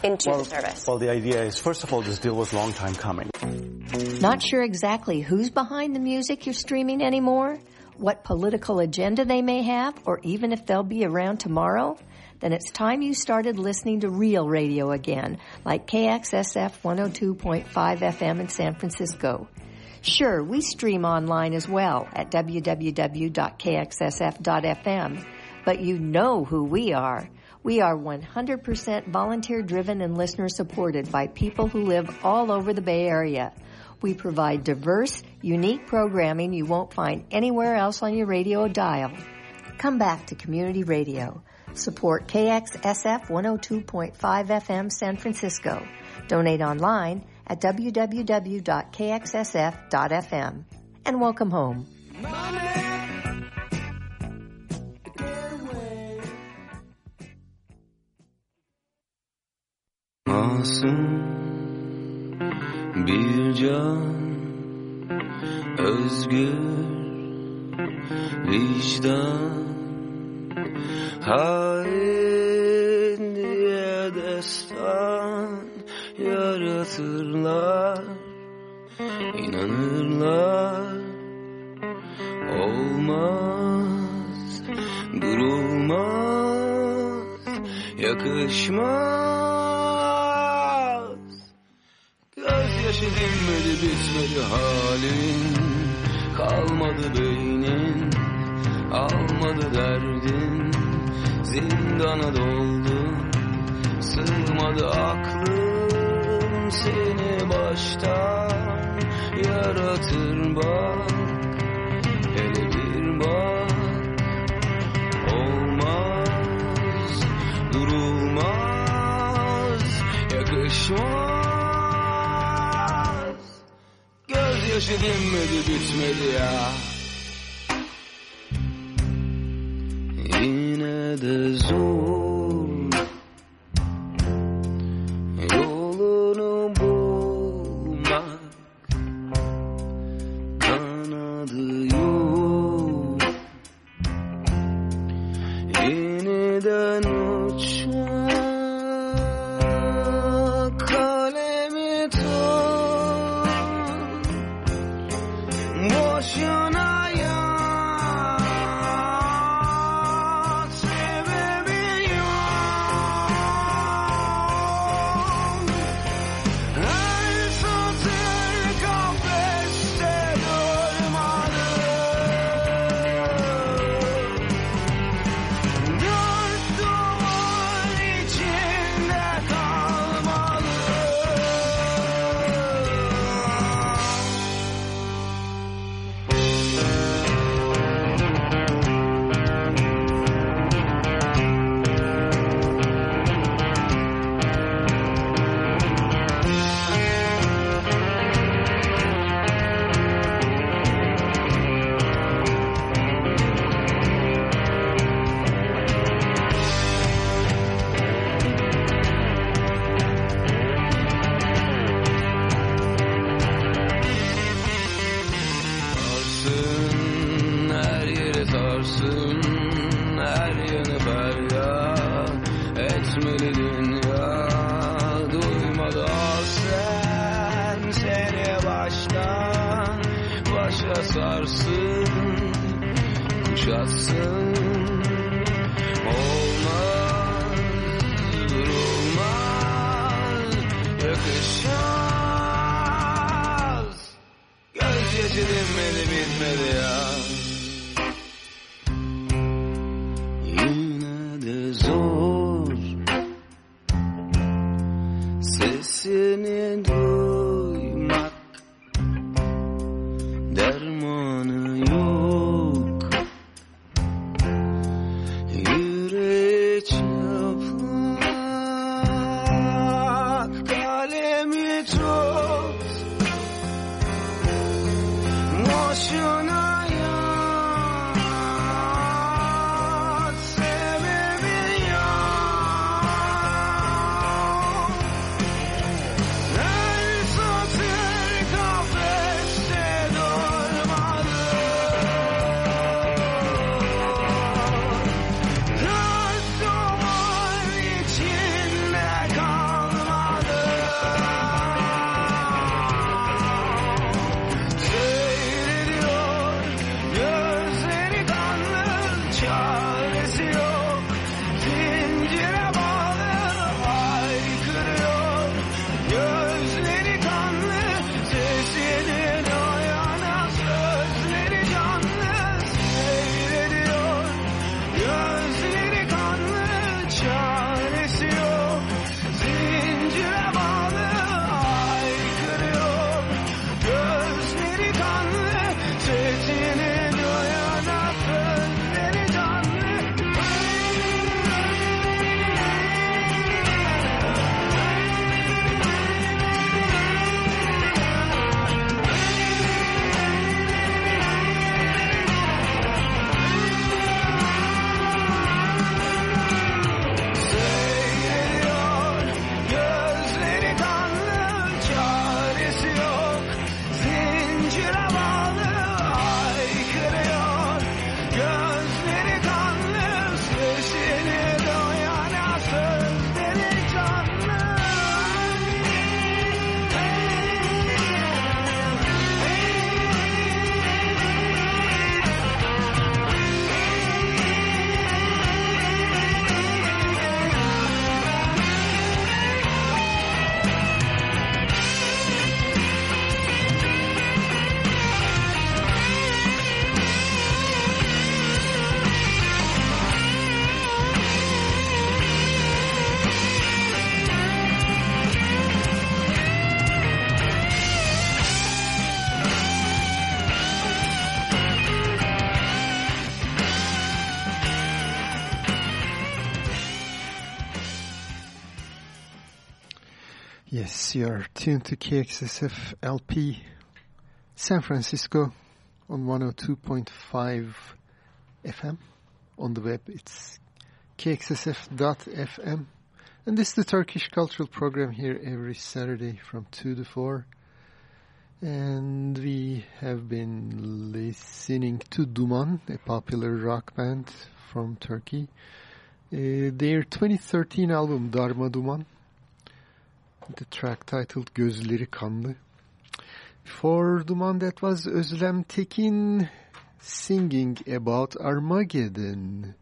into the service? Well, the idea is, first of all, this deal was long time coming. Not sure exactly who's behind the music you're streaming anymore? What political agenda they may have, or even if they'll be around tomorrow? Then it's time you started listening to real radio again, like KXSF 102.5 FM in San Francisco. Sure, we stream online as well at www.kxsf.fm, but you know who we are. We are 100% volunteer driven and listener supported by people who live all over the Bay Area. We provide diverse, unique programming you won't find anywhere else on your radio dial. Come back to community radio. Support KXSF 102.5 FM San Francisco. Donate online at www.kxsf.fm. And welcome home. Masum bir can Özgür vicdan. Hain diye destan Yaratırlar inanırlar. Olmaz durulmaz yakışmaz Dinmedi bitmedi halin. Kalmadı beynin almadı derdin. Zindana doldu sığmadı aklım Seni baştan yaratır bak. Hele Savaş edilmedi bitmedi ya. You're tuned to KXSF LP San Francisco on 102.5 FM. On the web, it's kxsf.fm. And this is the Turkish Cultural Program here every Saturday from 2 to 4. And we have been listening to Duman, a popular rock band from Turkey. Uh, their 2013 album Darma Duman the track titled Gözleri Kanlı. For the one that was Özlem Tekin singing about Armageddon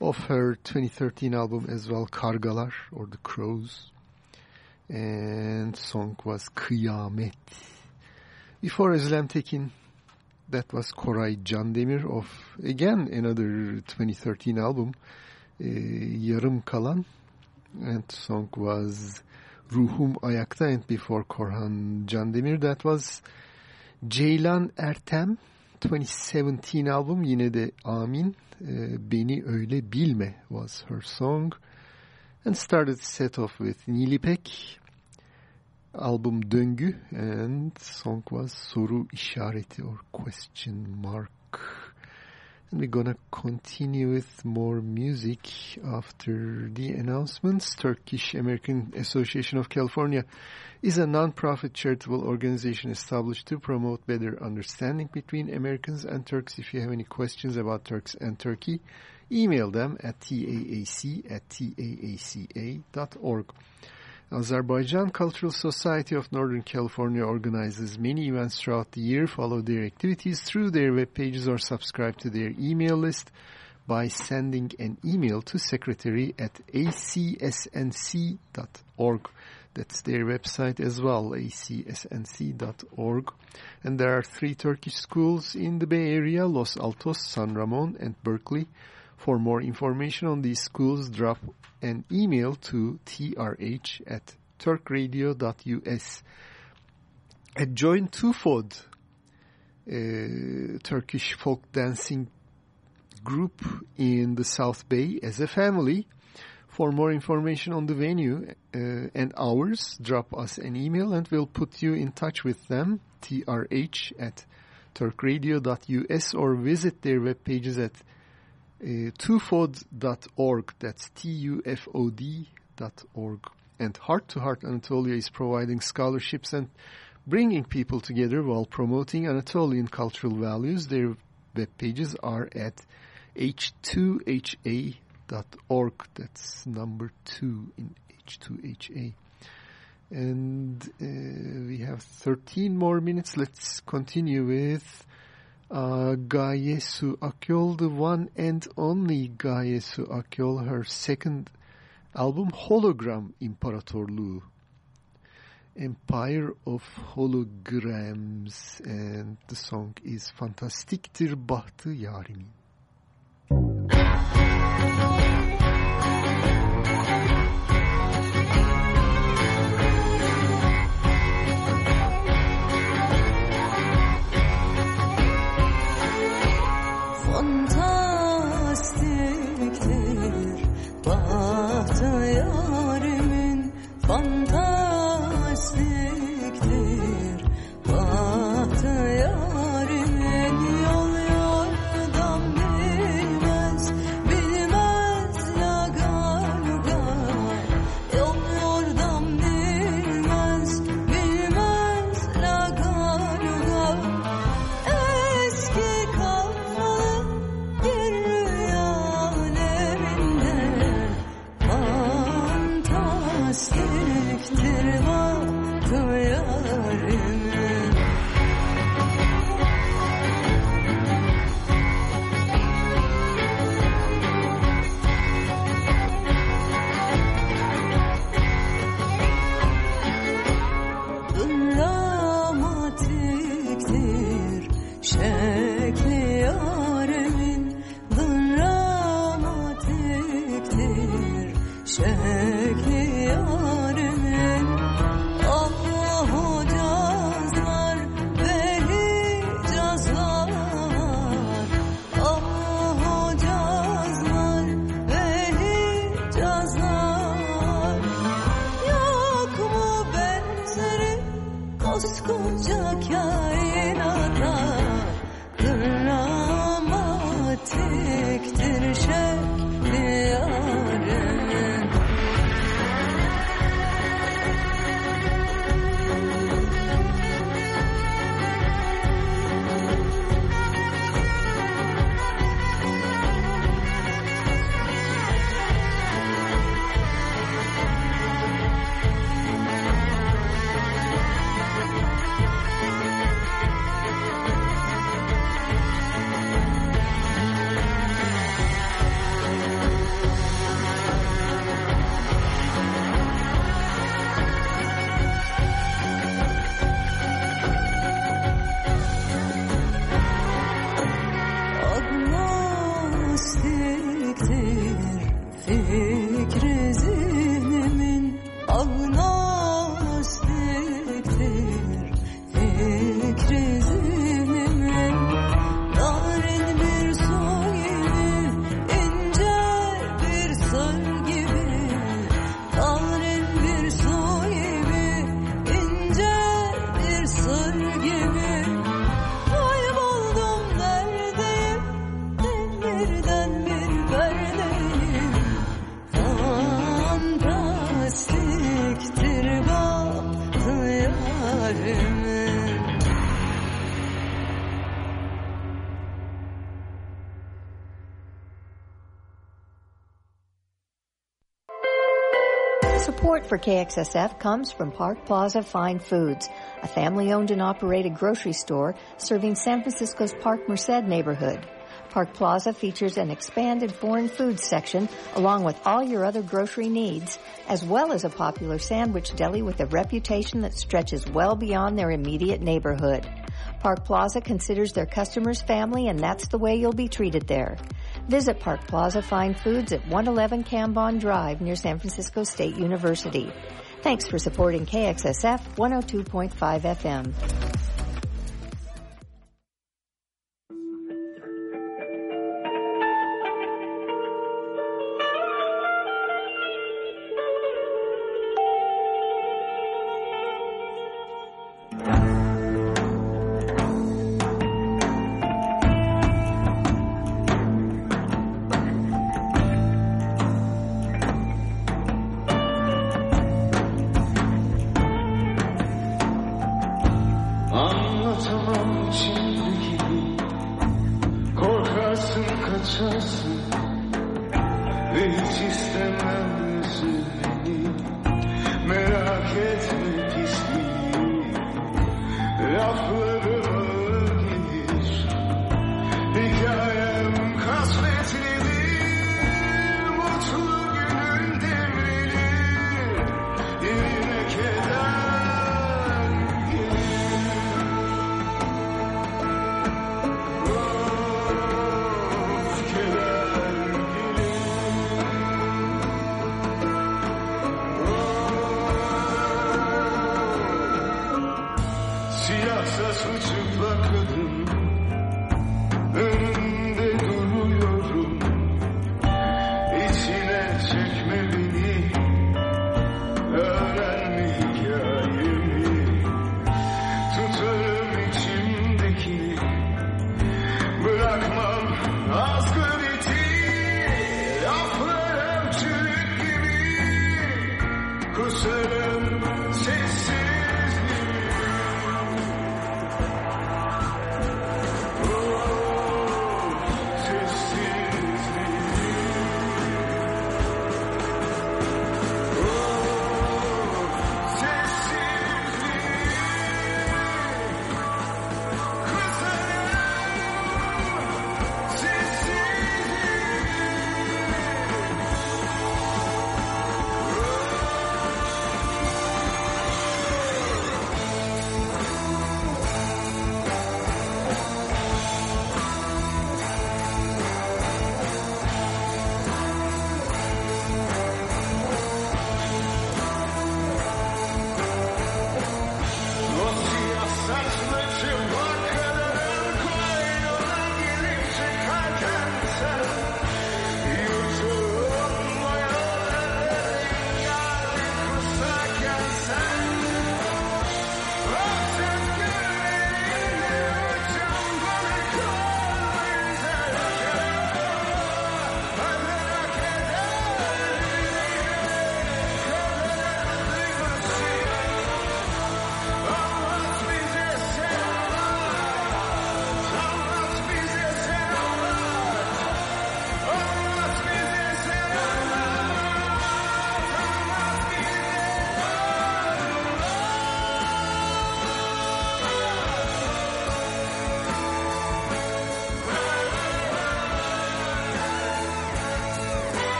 of her 2013 album as well Kargalar or The Crows and song was Kıyamet. Before Özlem Tekin that was Koray Candemir of again another 2013 album uh, Yarım Kalan and song was Ruhum Ayakta and before Korhan Candemir that was Ceylan Ertem 2017 album yine de Amin uh, Beni Öyle Bilme was her song and started set off with Nilipek album Döngü and song was Soru İşareti or question mark and we're gonna continue with more music after the announcements. Turkish American Association of California is a non-profit charitable organization established to promote better understanding between Americans and Turks. If you have any questions about Turks and Turkey, email them at taac at taaca.org. Azerbaijan Cultural Society of Northern California organizes many events throughout the year. Follow their activities through their web pages or subscribe to their email list by sending an email to secretary at acsnc.org. That's their website as well, acsnc.org. And there are three Turkish schools in the Bay Area, Los Altos, San Ramon, and Berkeley. For more information on these schools, drop an email to trh at turkradio.us. At Join Tufod, uh, Turkish folk dancing group in the South Bay as a family. For more information on the venue uh, and hours, drop us an email and we'll put you in touch with them, trh at turkradio.us or visit their web pages at uh, tufod.org. That's T-U-F-O-D dot org. And Heart to Heart Anatolia is providing scholarships and bringing people together while promoting Anatolian cultural values. Their web pages are at h2ha.org. That's number two in H2HA. And uh, we have 13 more minutes. Let's continue with uh, Gaye Su Akyol, the one and only Gaye Su Akyol, her second album Hologram İmparatorluğu. Empire of Holograms and the song is Fantastiktir Bahtı Yarimin. For KXSF comes from Park Plaza Fine Foods, a family owned and operated grocery store serving San Francisco's Park Merced neighborhood. Park Plaza features an expanded foreign foods section along with all your other grocery needs, as well as a popular sandwich deli with a reputation that stretches well beyond their immediate neighborhood. Park Plaza considers their customers family and that's the way you'll be treated there. Visit Park Plaza Fine Foods at 111 Cambon Drive near San Francisco State University. Thanks for supporting KXSF 102.5 FM.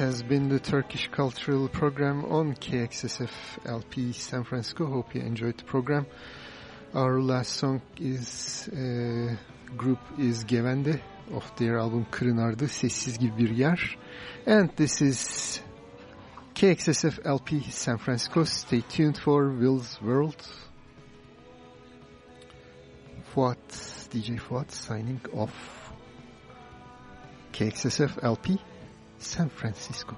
Has been the Turkish Cultural Program on KXSF LP San Francisco. Hope you enjoyed the program. Our last song is uh, group is Gevende of their album Kırınardı Sessiz Gibi Bir Yer. And this is KXSF LP San Francisco. Stay tuned for Will's World. Fuat, DJ Fuat signing off. KXSF LP San Francisco.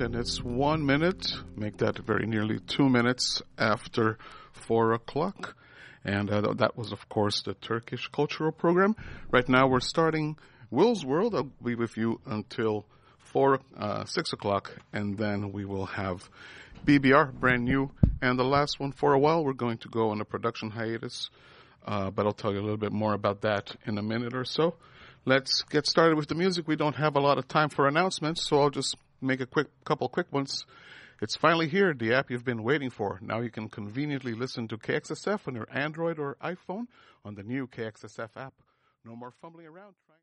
And it's one minute. Make that very nearly two minutes after four o'clock. And uh, that was, of course, the Turkish cultural program. Right now, we're starting Will's World. I'll be with you until four, uh, six o'clock, and then we will have BBR, brand new, and the last one for a while. We're going to go on a production hiatus, uh, but I'll tell you a little bit more about that in a minute or so. Let's get started with the music. We don't have a lot of time for announcements, so I'll just make a quick couple quick ones. It's finally here, the app you've been waiting for. Now you can conveniently listen to KXSF on your Android or iPhone on the new KXSF app. No more fumbling around trying